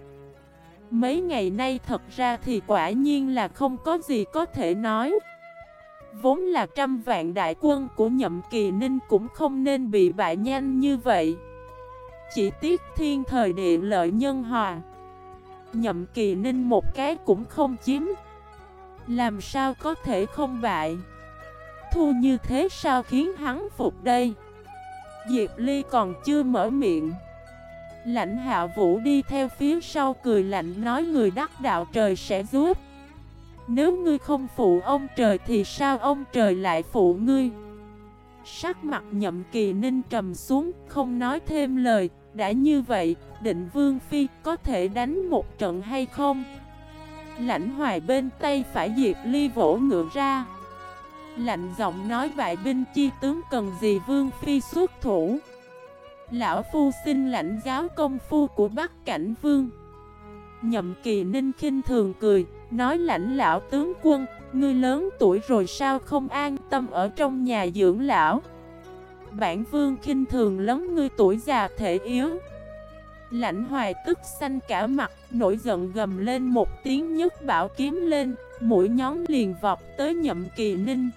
Mấy ngày nay thật ra thì quả nhiên là không có gì có thể nói. Vốn là trăm vạn đại quân của nhậm kỳ ninh cũng không nên bị bại nhanh như vậy. Chỉ tiếc thiên thời địa lợi nhân hòa, Nhậm kỳ ninh một cái cũng không chiếm. Làm sao có thể không bại? Thu như thế sao khiến hắn phục đây? Diệp Ly còn chưa mở miệng. Lãnh hạ vũ đi theo phía sau cười lạnh nói người đắc đạo trời sẽ giúp. Nếu ngươi không phụ ông trời thì sao ông trời lại phụ ngươi? Sắc mặt nhậm kỳ ninh trầm xuống, không nói thêm lời, Đã như vậy, định vương phi có thể đánh một trận hay không? Lãnh hoài bên tay phải Diệp Ly vỗ ngựa ra. Lạnh giọng nói bại binh chi tướng cần gì vương phi xuất thủ. Lão phu xin lãnh giáo công phu của Bắc Cảnh Vương. Nhậm kỳ ninh khinh thường cười, Nói lãnh lão tướng quân, Ngươi lớn tuổi rồi sao không an tâm ở trong nhà dưỡng lão? Bản vương khinh thường lắm ngươi tuổi già thể yếu. Lãnh hoài tức xanh cả mặt, Nổi giận gầm lên một tiếng nhất bảo kiếm lên, Mũi nhón liền vọt tới nhậm kỳ ninh.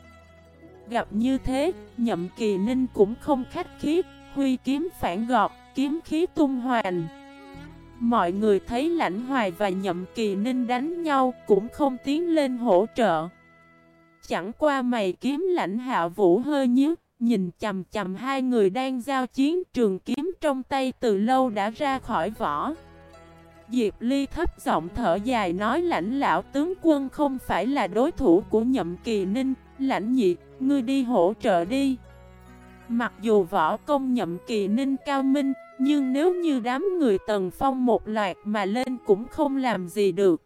Gặp như thế, nhậm kỳ ninh cũng không khách khí, huy kiếm phản gọt, kiếm khí tung hoành. Mọi người thấy lãnh hoài và nhậm kỳ ninh đánh nhau cũng không tiến lên hỗ trợ. Chẳng qua mày kiếm lãnh hạ vũ hơi nhíu, nhìn chầm chầm hai người đang giao chiến trường kiếm trong tay từ lâu đã ra khỏi vỏ. Diệp Ly thấp giọng thở dài nói lãnh lão tướng quân không phải là đối thủ của nhậm kỳ ninh, lãnh nhị, ngươi đi hỗ trợ đi. Mặc dù võ công nhậm kỳ ninh cao minh, nhưng nếu như đám người tần phong một loạt mà lên cũng không làm gì được.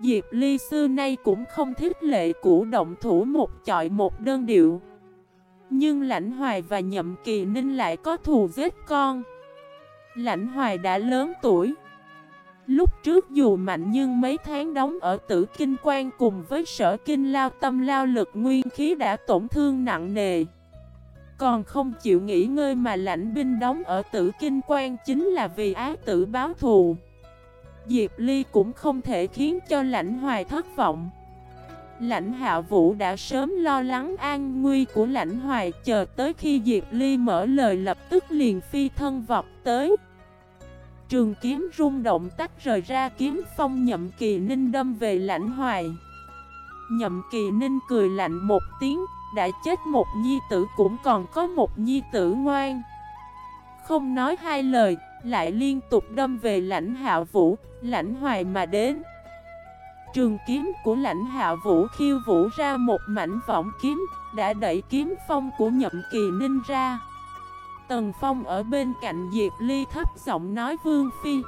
Diệp Ly xưa nay cũng không thích lệ cũ động thủ một chọi một đơn điệu. Nhưng Lãnh Hoài và Nhậm Kỳ Ninh lại có thù giết con Lãnh Hoài đã lớn tuổi Lúc trước dù mạnh nhưng mấy tháng đóng ở tử kinh quan cùng với sở kinh lao tâm lao lực nguyên khí đã tổn thương nặng nề. Còn không chịu nghỉ ngơi mà lãnh binh đóng ở tử kinh quan chính là vì ác tử báo thù. Diệp Ly cũng không thể khiến cho lãnh hoài thất vọng. Lãnh hạ vũ đã sớm lo lắng an nguy của lãnh hoài, Chờ tới khi Diệp Ly mở lời lập tức liền phi thân vọt tới. Trường kiếm rung động tách rời ra kiếm phong nhậm kỳ ninh đâm về lãnh hoài. Nhậm kỳ ninh cười lạnh một tiếng, Đã chết một nhi tử cũng còn có một nhi tử ngoan. Không nói hai lời, Lại liên tục đâm về lãnh hạ vũ, Lãnh hoài mà đến. Trường kiếm của lãnh hạ vũ khiêu vũ ra một mảnh võng kiếm, Đã đẩy kiếm phong của nhậm kỳ ninh ra. Tần Phong ở bên cạnh Diệp Ly thấp giọng nói, Vương Phi,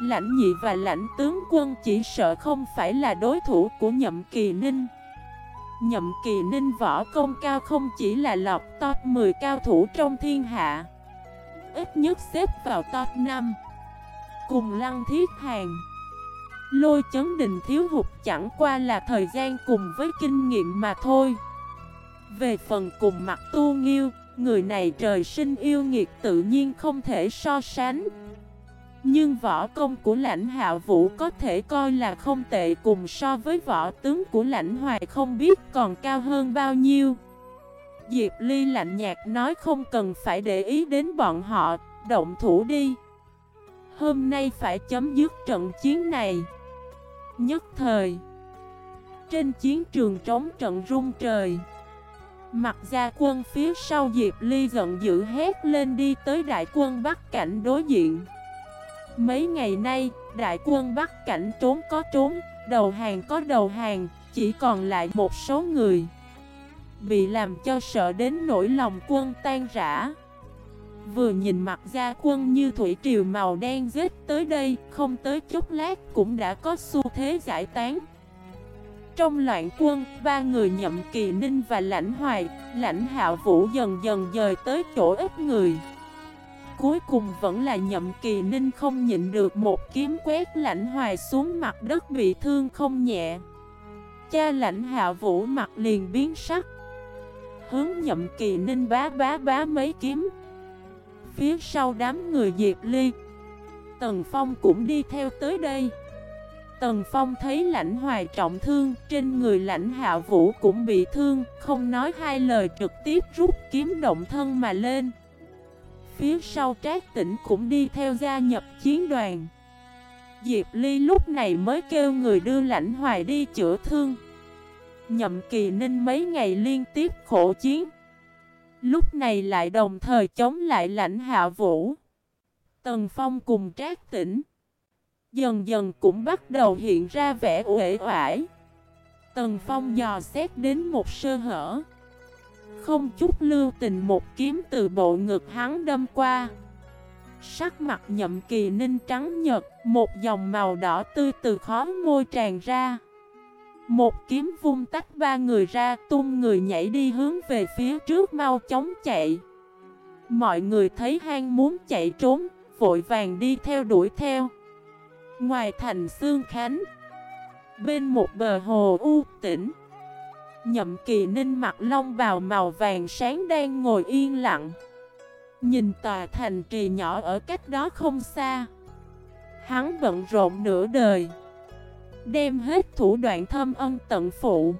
Lãnh nhị và lãnh tướng quân chỉ sợ không phải là đối thủ của Nhậm Kỳ Ninh. Nhậm Kỳ Ninh võ công cao không chỉ là lọt top 10 cao thủ trong thiên hạ, Ít nhất xếp vào top 5 Cùng lăng thiết hàng, Lôi chấn đình thiếu hụt chẳng qua là thời gian cùng với kinh nghiệm mà thôi. Về phần cùng mặt tu nghiêu Người này trời sinh yêu nghiệt tự nhiên không thể so sánh. Nhưng võ công của lãnh hạ vũ có thể coi là không tệ cùng so với võ tướng của lãnh hoài không biết còn cao hơn bao nhiêu. Diệp Ly lạnh nhạt nói không cần phải để ý đến bọn họ, động thủ đi. Hôm nay phải chấm dứt trận chiến này. Nhất thời Trên chiến trường trống trận rung trời. Mặt gia quân phía sau Diệp Ly giận dữ hét lên đi tới đại quân Bắc Cảnh đối diện. Mấy ngày nay, đại quân Bắc Cảnh trốn có trốn, đầu hàng có đầu hàng, chỉ còn lại một số người. Bị làm cho sợ đến nỗi lòng quân tan rã. Vừa nhìn mặt gia quân như thủy triều màu đen giết tới đây, không tới chút lát cũng đã có xu thế giải tán trong loạn quân, ba người nhậm kỳ ninh và lãnh hoài, lãnh hạo vũ dần dần dời tới chỗ ít người. Cuối cùng vẫn là nhậm kỳ ninh không nhịn được một kiếm quét lãnh hoài xuống mặt đất bị thương không nhẹ. Cha lãnh hạo vũ mặt liền biến sắc. Hướng nhậm kỳ ninh bá bá bá mấy kiếm. Phía sau đám người Diệp Ly. Tần Phong cũng đi theo tới đây. Tần Phong thấy lãnh hoài trọng thương, trên người lãnh hạ vũ cũng bị thương, không nói hai lời trực tiếp rút kiếm động thân mà lên. Phía sau trác tỉnh cũng đi theo gia nhập chiến đoàn. Diệp Ly lúc này mới kêu người đưa lãnh hoài đi chữa thương. Nhậm kỳ ninh mấy ngày liên tiếp khổ chiến. Lúc này lại đồng thời chống lại lãnh hạ vũ. Tần Phong cùng trác tỉnh. Dần dần cũng bắt đầu hiện ra vẻ uể oải. Tần Phong dò xét đến một sơ hở. Không chút lưu tình một kiếm từ bộ ngực hắn đâm qua. Sắc mặt nhậm kỳ ninh trắng nhật Một dòng màu đỏ tươi từ khó môi tràn ra. Một kiếm vung tách ba người ra, Tung người nhảy đi hướng về phía trước mau chóng chạy. Mọi người thấy hang muốn chạy trốn, Vội vàng đi theo đuổi theo. Ngoài thành Sương Khánh, Bên một bờ hồ u tĩnh, Nhậm kỳ ninh mặt long bào màu vàng sáng đang ngồi yên lặng. Nhìn tòa thành trì nhỏ ở cách đó không xa, Hắn bận rộn nửa đời, Đem hết thủ đoạn thâm ân tận phụ.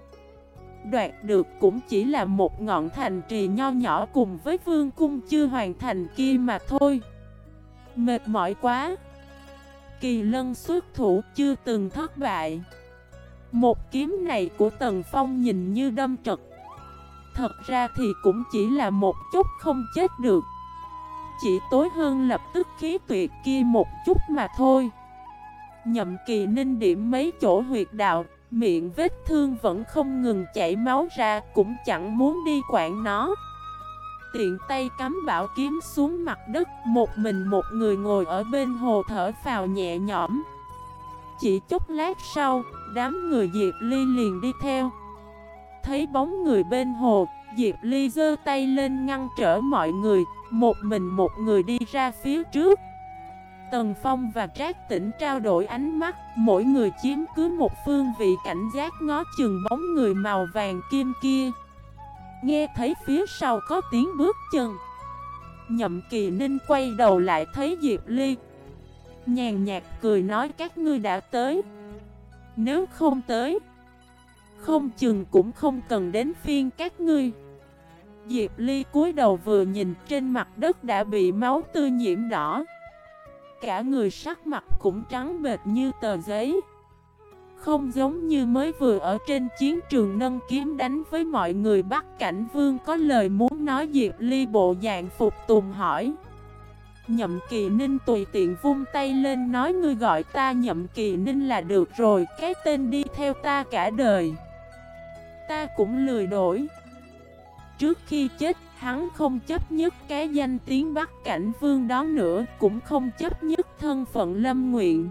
Đoạt được cũng chỉ là một ngọn thành trì nho nhỏ cùng với vương cung chưa hoàn thành kia mà thôi. Mệt mỏi quá. Kỳ lân xuất thủ chưa từng thất bại. Một kiếm này của Tần Phong nhìn như đâm trật Thật ra thì cũng chỉ là một chút không chết được. Chỉ tối hơn lập tức khí tuyệt kia một chút mà thôi. Nhậm kỳ ninh điểm mấy chỗ huyệt đạo, Miệng vết thương vẫn không ngừng chảy máu ra, Cũng chẳng muốn đi quản nó tiện tay cắm bảo kiếm xuống mặt đất Một mình một người ngồi ở bên hồ thở phào nhẹ nhõm Chỉ chút lát sau, đám người Diệp Ly liền đi theo Thấy bóng người bên hồ, Diệp Ly giơ tay lên ngăn trở mọi người, một mình một người đi ra phía trước. Tần Phong và Trác Tỉnh trao đổi ánh mắt, mỗi người chiếm cứ một phương vị cảnh giác ngó chừng bóng người màu vàng kim kia. Nghe thấy phía sau có tiếng bước chân. Nhậm Kỳ Ninh quay đầu lại thấy Diệp Ly. Nhàn nhạt cười nói các ngươi đã tới. Nếu không tới, không chừng cũng không cần đến phiên các ngươi. Diệp Ly cúi đầu vừa nhìn trên mặt đất đã bị máu tươi nhiễm đỏ Cả người sắc mặt cũng trắng bệt như tờ giấy không giống như mới vừa ở trên chiến trường nâng kiếm đánh với mọi người. Bắc cảnh vương có lời muốn nói Diệp Ly bộ dạng phục tùng hỏi. Nhậm kỳ ninh tùy tiện vung tay lên nói ngươi gọi ta nhậm kỳ ninh là được rồi Cái tên đi theo ta cả đời. Ta cũng lười đổi. Trước khi chết, hắn không chấp nhất cái danh tiếng Bắc Cảnh Vương đó nữa, cũng không chấp nhất thân phận Lâm Nguyện.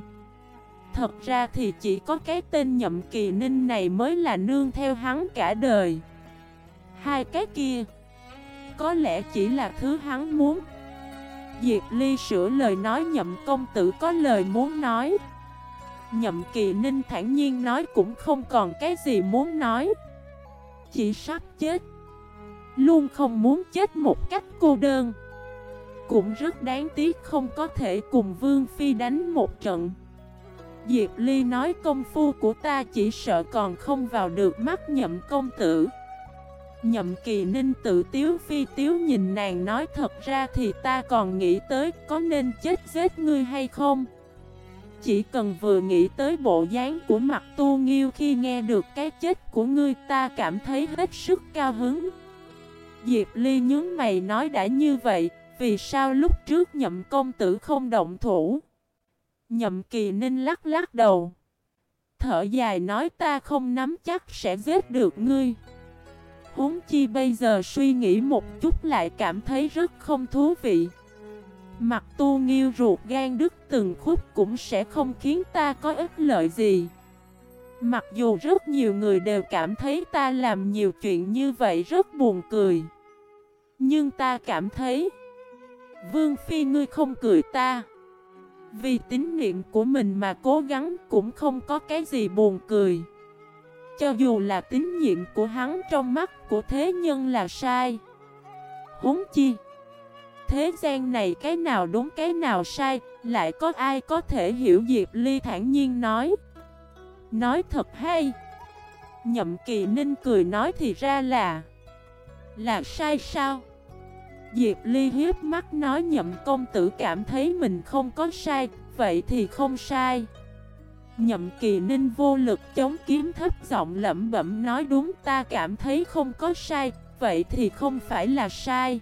Thật ra thì chỉ có cái tên nhậm kỳ ninh này mới là nương theo hắn cả đời. Hai cái kia, có lẽ chỉ là thứ hắn muốn. Diệp Ly sửa lời nói nhậm công tử có lời muốn nói. Nhậm kỳ ninh thản nhiên nói cũng không còn cái gì muốn nói. Chỉ sắp chết. Luôn không muốn chết một cách cô đơn Cũng rất đáng tiếc không có thể cùng Vương Phi đánh một trận Diệp Ly nói công phu của ta chỉ sợ còn không vào được mắt nhậm công tử. Nhậm kỳ ninh tự tiếu phi tiếu nhìn nàng nói thật ra thì ta còn nghĩ tới có nên chết giết ngươi hay không. Chỉ cần vừa nghĩ tới bộ dáng của mặt tu nghiêu khi nghe được cái chết của ngươi ta cảm thấy hết sức cao hứng. Diệp Ly nhướng mày nói đã như vậy, vì sao lúc trước nhậm công tử không động thủ? Nhậm kỳ ninh lắc lắc đầu. Thở dài nói ta không nắm chắc sẽ giết được ngươi. Huống chi bây giờ suy nghĩ một chút lại cảm thấy rất không thú vị. Mặt tu nghiêu ruột gan đứt từng khúc cũng sẽ không khiến ta có ích lợi gì. Mặc dù rất nhiều người đều cảm thấy ta làm nhiều chuyện như vậy rất buồn cười Nhưng ta cảm thấy, Vương Phi ngươi không cười ta vì tín niệm của mình mà cố gắng cũng không có cái gì buồn cười. Cho dù là tín nhiệm của hắn trong mắt của thế nhân là sai. Huống chi, Thế gian này cái nào đúng cái nào sai, Lại có ai có thể hiểu Diệp Ly thản nhiên nói. Nói thật hay, Nhậm kỳ ninh cười nói thì ra là Là sai sao? Diệp Ly hiếp mắt nói nhậm công tử cảm thấy mình không có sai Vậy thì không sai. Nhậm kỳ ninh vô lực chống kiếm thấp giọng lẩm bẩm nói đúng ta cảm thấy không có sai Vậy thì không phải là sai.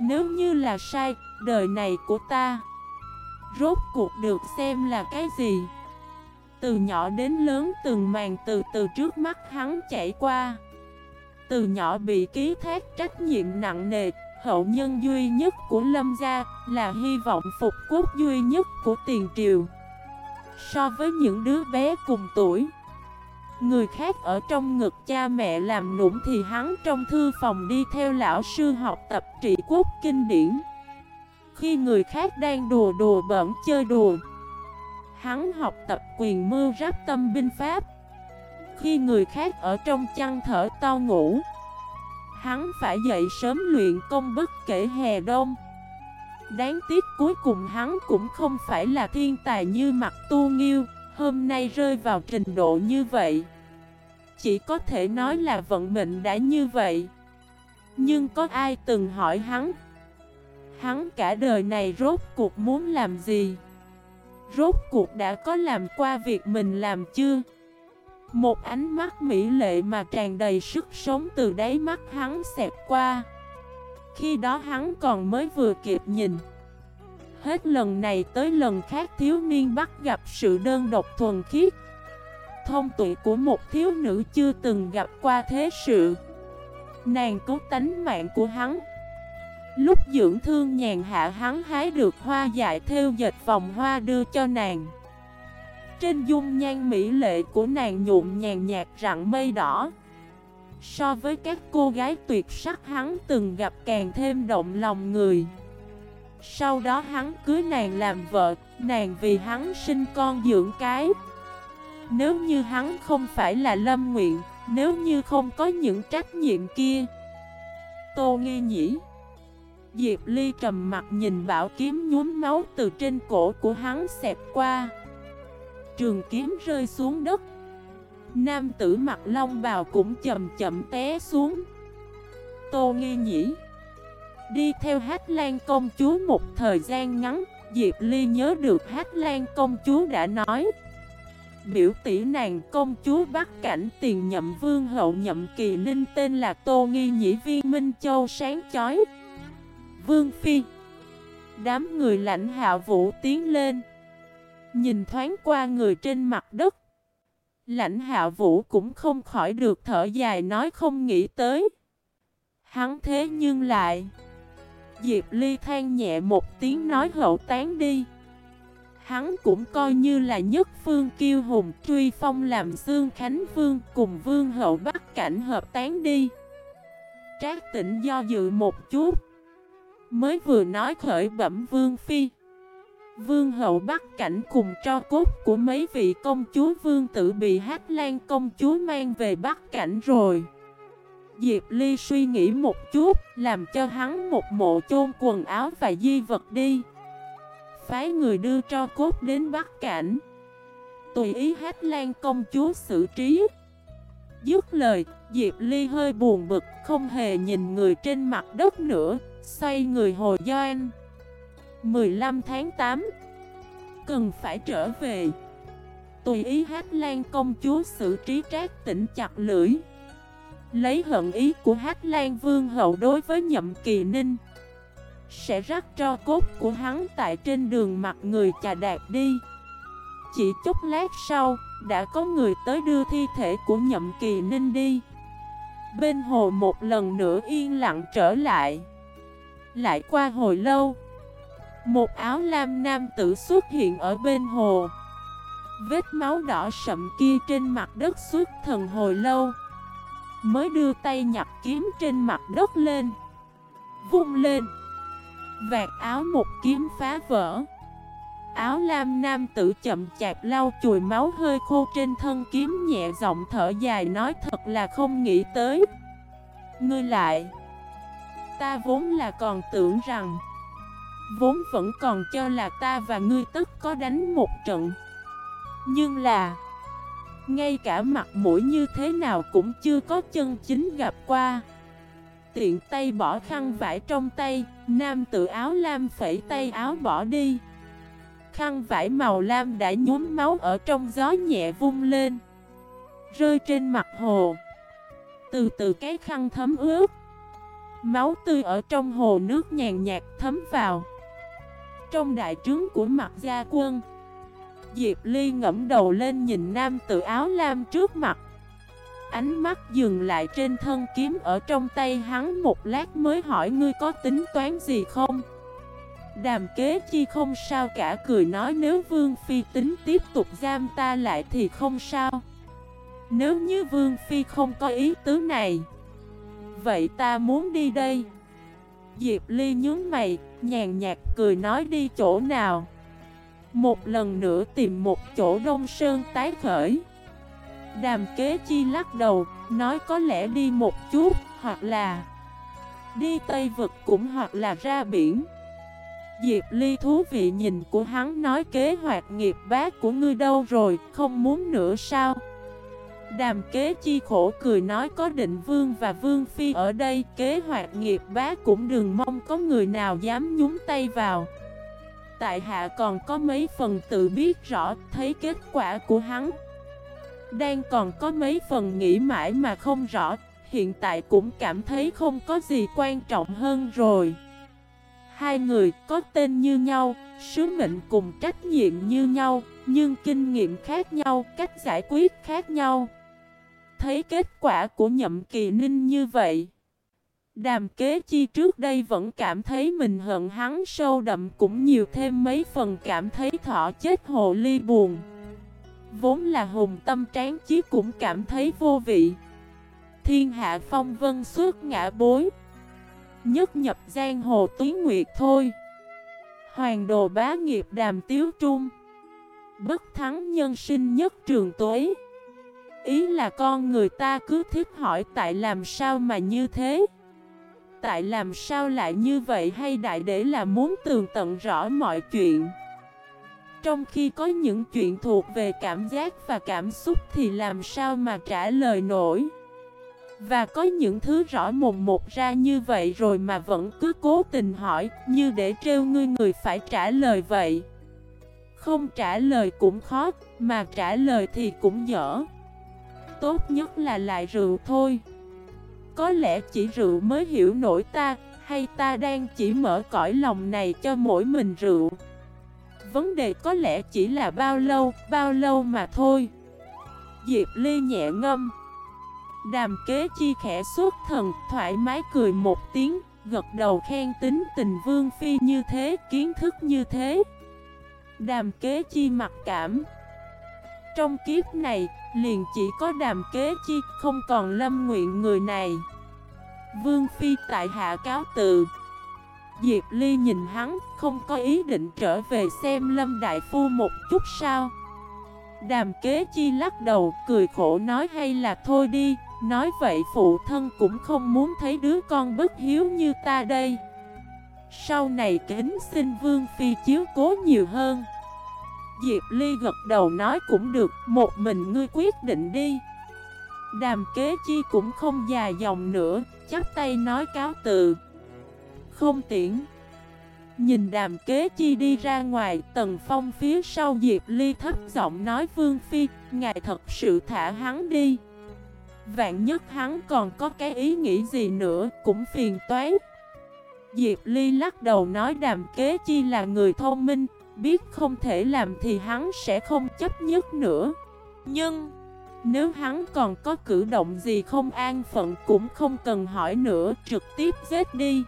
Nếu như là sai, đời này của ta Rốt cuộc được xem là cái gì? Từ nhỏ đến lớn từng màn từ từ trước mắt hắn chạy qua. Từ nhỏ bị ký thác trách nhiệm nặng nề Hậu nhân duy nhất của Lâm Gia là hy vọng phục quốc duy nhất của tiền triều. So với những đứa bé cùng tuổi, Người khác ở trong ngực cha mẹ làm nũng thì hắn trong thư phòng đi theo lão sư học tập trị quốc kinh điển. Khi người khác đang đùa đùa bẩn chơi đùa, Hắn học tập quyền mưu ráp tâm binh pháp. Khi người khác ở trong chăn thở to ngủ Hắn phải dậy sớm luyện công bất kể hè đông. Đáng tiếc cuối cùng hắn cũng không phải là thiên tài như mặt tu nghiêu, Hôm nay rơi vào trình độ như vậy. Chỉ có thể nói là vận mệnh đã như vậy. Nhưng có ai từng hỏi hắn? Hắn cả đời này rốt cuộc muốn làm gì? Rốt cuộc đã có làm qua việc mình làm chưa? Một ánh mắt mỹ lệ mà tràn đầy sức sống từ đáy mắt hắn xẹt qua. Khi đó hắn còn mới vừa kịp nhìn. Hết lần này tới lần khác thiếu niên bắt gặp sự đơn độc thuần khiết. Thông tuệ của một thiếu nữ chưa từng gặp qua thế sự. Nàng cứu tánh mạng của hắn. Lúc dưỡng thương nhàn hạ hắn hái được hoa dại theo dệt vòng hoa đưa cho nàng. Trên dung nhan mỹ lệ của nàng nhuộm nhàn nhạt rặng mây đỏ. So với các cô gái tuyệt sắc, hắn từng gặp càng thêm động lòng người. Sau đó hắn cưới nàng làm vợ, Nàng vì hắn sinh con dưỡng cái. Nếu như hắn không phải là lâm nguyện, Nếu như không có những trách nhiệm kia. Tô nghi nhỉ Diệp Ly trầm mặt nhìn bảo kiếm nhuốm máu từ trên cổ của hắn xẹp qua. Trường kiếm rơi xuống đất. Nam tử mặt long bào cũng chậm chậm té xuống. Tô nghi nhỉ Đi theo hát lan công chúa một thời gian ngắn. Diệp Ly nhớ được hát lan công chúa đã nói, Biểu tỷ nàng công chúa Bắc Cảnh tiền nhậm vương hậu nhậm kỳ ninh tên là Tô Nghi Nhĩ Viên Minh Châu sáng chói. Vương Phi, Đám người lãnh hạ vũ tiến lên. Nhìn thoáng qua người trên mặt đất. Lãnh hạ vũ cũng không khỏi được thở dài nói không nghĩ tới. Hắn thế nhưng lại. Diệp Ly than nhẹ một tiếng nói hậu tán đi. Hắn cũng coi như là nhất phương kiêu hùng, truy phong làm xương khánh vương cùng vương hậu bắt cảnh hợp tán đi. Trác tỉnh do dự một chút, Mới vừa nói khởi bẩm vương phi. Vương hậu bắt cảnh cùng cho cốt của mấy vị công chúa vương tử bị hát lan công chúa mang về bắt cảnh rồi. Diệp Ly suy nghĩ một chút, làm cho hắn một mộ chôn quần áo và di vật đi. Phái người đưa cho cốt đến Bắc Cảnh. Tùy ý hát lan công chúa xử trí. Dứt lời, Diệp Ly hơi buồn bực, không hề nhìn người trên mặt đất nữa Xoay người hồi doanh 15 tháng 8 Cần phải trở về. Tùy ý hát lan công chúa xử trí trác tỉnh chặt lưỡi. Lấy hận ý của hát lan vương hậu đối với nhậm kỳ ninh. Sẽ rắc cho cốt của hắn tại trên đường mặt người chà đạt đi. Chỉ chút lát sau, Đã có người tới đưa thi thể của nhậm kỳ ninh đi. Bên hồ một lần nữa yên lặng trở lại. Lại qua hồi lâu một áo lam nam tử xuất hiện ở bên hồ. Vết máu đỏ sậm kia trên mặt đất suốt thần hồi lâu. Mới đưa tay nhặt kiếm trên mặt đất lên. Vung lên. Vạt áo một kiếm phá vỡ. Áo lam nam tử chậm chạp lau chùi máu hơi khô trên thân kiếm nhẹ giọng thở dài nói thật là không nghĩ tới. Ngươi lại. Ta vốn là còn tưởng rằng Vốn vẫn còn cho là ta và ngươi tất có đánh một trận. Nhưng là, ngay cả mặt mũi như thế nào cũng chưa có chân chính gặp qua. Tiện tay bỏ khăn vải trong tay, Nam tự áo lam phẩy tay áo bỏ đi. Khăn vải màu lam đã nhuốm máu ở trong gió nhẹ vung lên, Rơi trên mặt hồ. Từ từ cái khăn thấm ướt, Máu tươi ở trong hồ nước nhàn nhạt thấm vào. Trong đại trướng của mặt gia quân. Diệp Ly ngẫm đầu lên nhìn nam tự áo lam trước mặt. Ánh mắt dừng lại trên thân kiếm ở trong tay hắn một lát mới hỏi ngươi có tính toán gì không? Đàm kế chi không sao cả cười nói nếu Vương Phi tính tiếp tục giam ta lại thì không sao. Nếu như Vương Phi không có ý tứ này Vậy ta muốn đi đây. Diệp Ly nhướng mày, nhàn nhạt cười nói đi chỗ nào. Một lần nữa tìm một chỗ đông sơn tái khởi. Đàm kế chi lắc đầu, Nói có lẽ đi một chút, Hoặc là Đi Tây Vực cũng hoặc là ra biển. Diệp Ly thú vị nhìn của hắn nói kế hoạch nghiệp bác của ngươi đâu rồi, Không muốn nữa sao? Đàm kế chi khổ cười nói có định vương và vương phi ở đây Kế hoạch nghiệp bá cũng đừng mong có người nào dám nhúng tay vào. Tại hạ còn có mấy phần tự biết rõ thấy kết quả của hắn. Đang còn có mấy phần nghĩ mãi mà không rõ Hiện tại cũng cảm thấy không có gì quan trọng hơn rồi. Hai người có tên như nhau, sứ mệnh cùng trách nhiệm như nhau Nhưng kinh nghiệm khác nhau, cách giải quyết khác nhau. Thấy kết quả của nhậm kỳ ninh như vậy Đàm kế chi trước đây vẫn cảm thấy mình hận hắn sâu đậm cũng nhiều thêm mấy phần cảm thấy thọ chết hồ ly buồn. Vốn là hùng tâm tráng chí cũng cảm thấy vô vị. thiên hạ phong vân suốt ngã bối, Nhất nhập giang hồ tuyến nguyệt thôi Hoàng đồ bá nghiệp đàm tiếu trung, Bất thắng nhân sinh nhất trường tuế Ý là con người ta cứ thích hỏi tại làm sao mà như thế? Tại làm sao lại như vậy hay đại để là muốn tường tận rõ mọi chuyện? Trong khi có những chuyện thuộc về cảm giác và cảm xúc thì làm sao mà trả lời nổi? Và có những thứ rõ mồm một ra như vậy rồi mà vẫn cứ cố tình hỏi, Như để trêu ngươi người phải trả lời vậy. Không trả lời cũng khó, Mà trả lời thì cũng dở. Tốt nhất là lại rượu thôi. Có lẽ chỉ rượu mới hiểu nổi ta Hay ta đang chỉ mở cõi lòng này cho mỗi mình rượu? Vấn đề có lẽ chỉ là bao lâu, bao lâu mà thôi. Diệp Ly nhẹ ngâm. Đàm kế chi khẽ suốt thần, thoải mái cười một tiếng Gật đầu khen tính tình vương phi như thế, kiến thức như thế. Đàm kế chi mặc cảm. Trong kiếp này, liền chỉ có đàm kế chi, không còn lâm nguyện người này. Vương phi tại hạ cáo từ. Diệp Ly nhìn hắn, không có ý định trở về xem Lâm Đại Phu một chút sao? Đàm kế chi lắc đầu, cười khổ nói hay là thôi đi Nói vậy phụ thân cũng không muốn thấy đứa con bất hiếu như ta đây. Sau này kính xin Vương Phi chiếu cố nhiều hơn. Diệp Ly gật đầu nói cũng được, một mình ngươi quyết định đi. Đàm kế chi cũng không dài dòng nữa, chắp tay nói cáo từ. Không tiễn. Nhìn đàm kế chi đi ra ngoài, tần phong phía sau Diệp Ly thấp giọng nói Vương Phi, ngài thật sự thả hắn đi. Vạn nhất hắn còn có cái ý nghĩ gì nữa, cũng phiền toái. Diệp Ly lắc đầu nói đàm kế chi là người thông minh Biết không thể làm thì hắn sẽ không chấp nhất nữa. Nhưng Nếu hắn còn có cử động gì không an phận cũng không cần hỏi nữa Trực tiếp giết đi.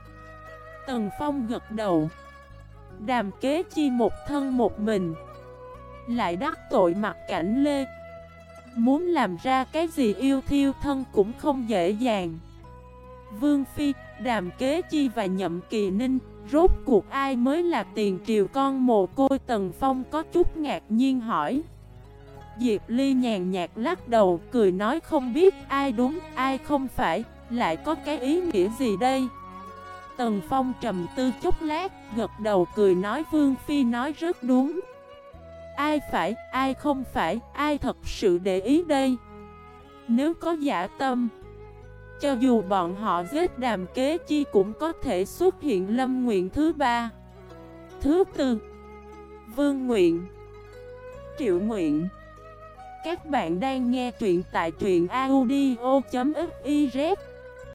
Tần Phong gật đầu. Đàm kế chi một thân một mình. Lại đắc tội mặt cảnh lê. Muốn làm ra cái gì yêu thiêu thân cũng không dễ dàng. Vương Phi, Đàm Kế Chi và Nhậm Kỳ Ninh Rốt cuộc ai mới là tiền triều con mồ côi Tần Phong có chút ngạc nhiên hỏi. Diệp Ly nhàn nhạt lắc đầu cười nói không biết ai đúng ai không phải Lại có cái ý nghĩa gì đây? Tần Phong trầm tư chút lát Gật đầu cười nói Vương Phi nói rất đúng. Ai phải, ai không phải, ai thật sự để ý đây? Nếu có giả tâm cho dù bọn họ giết đàm kế chi cũng có thể xuất hiện lâm nguyện thứ ba. Thứ tư, Vương nguyện. Triệu nguyện. Các bạn đang nghe truyện tại truyện audio.fif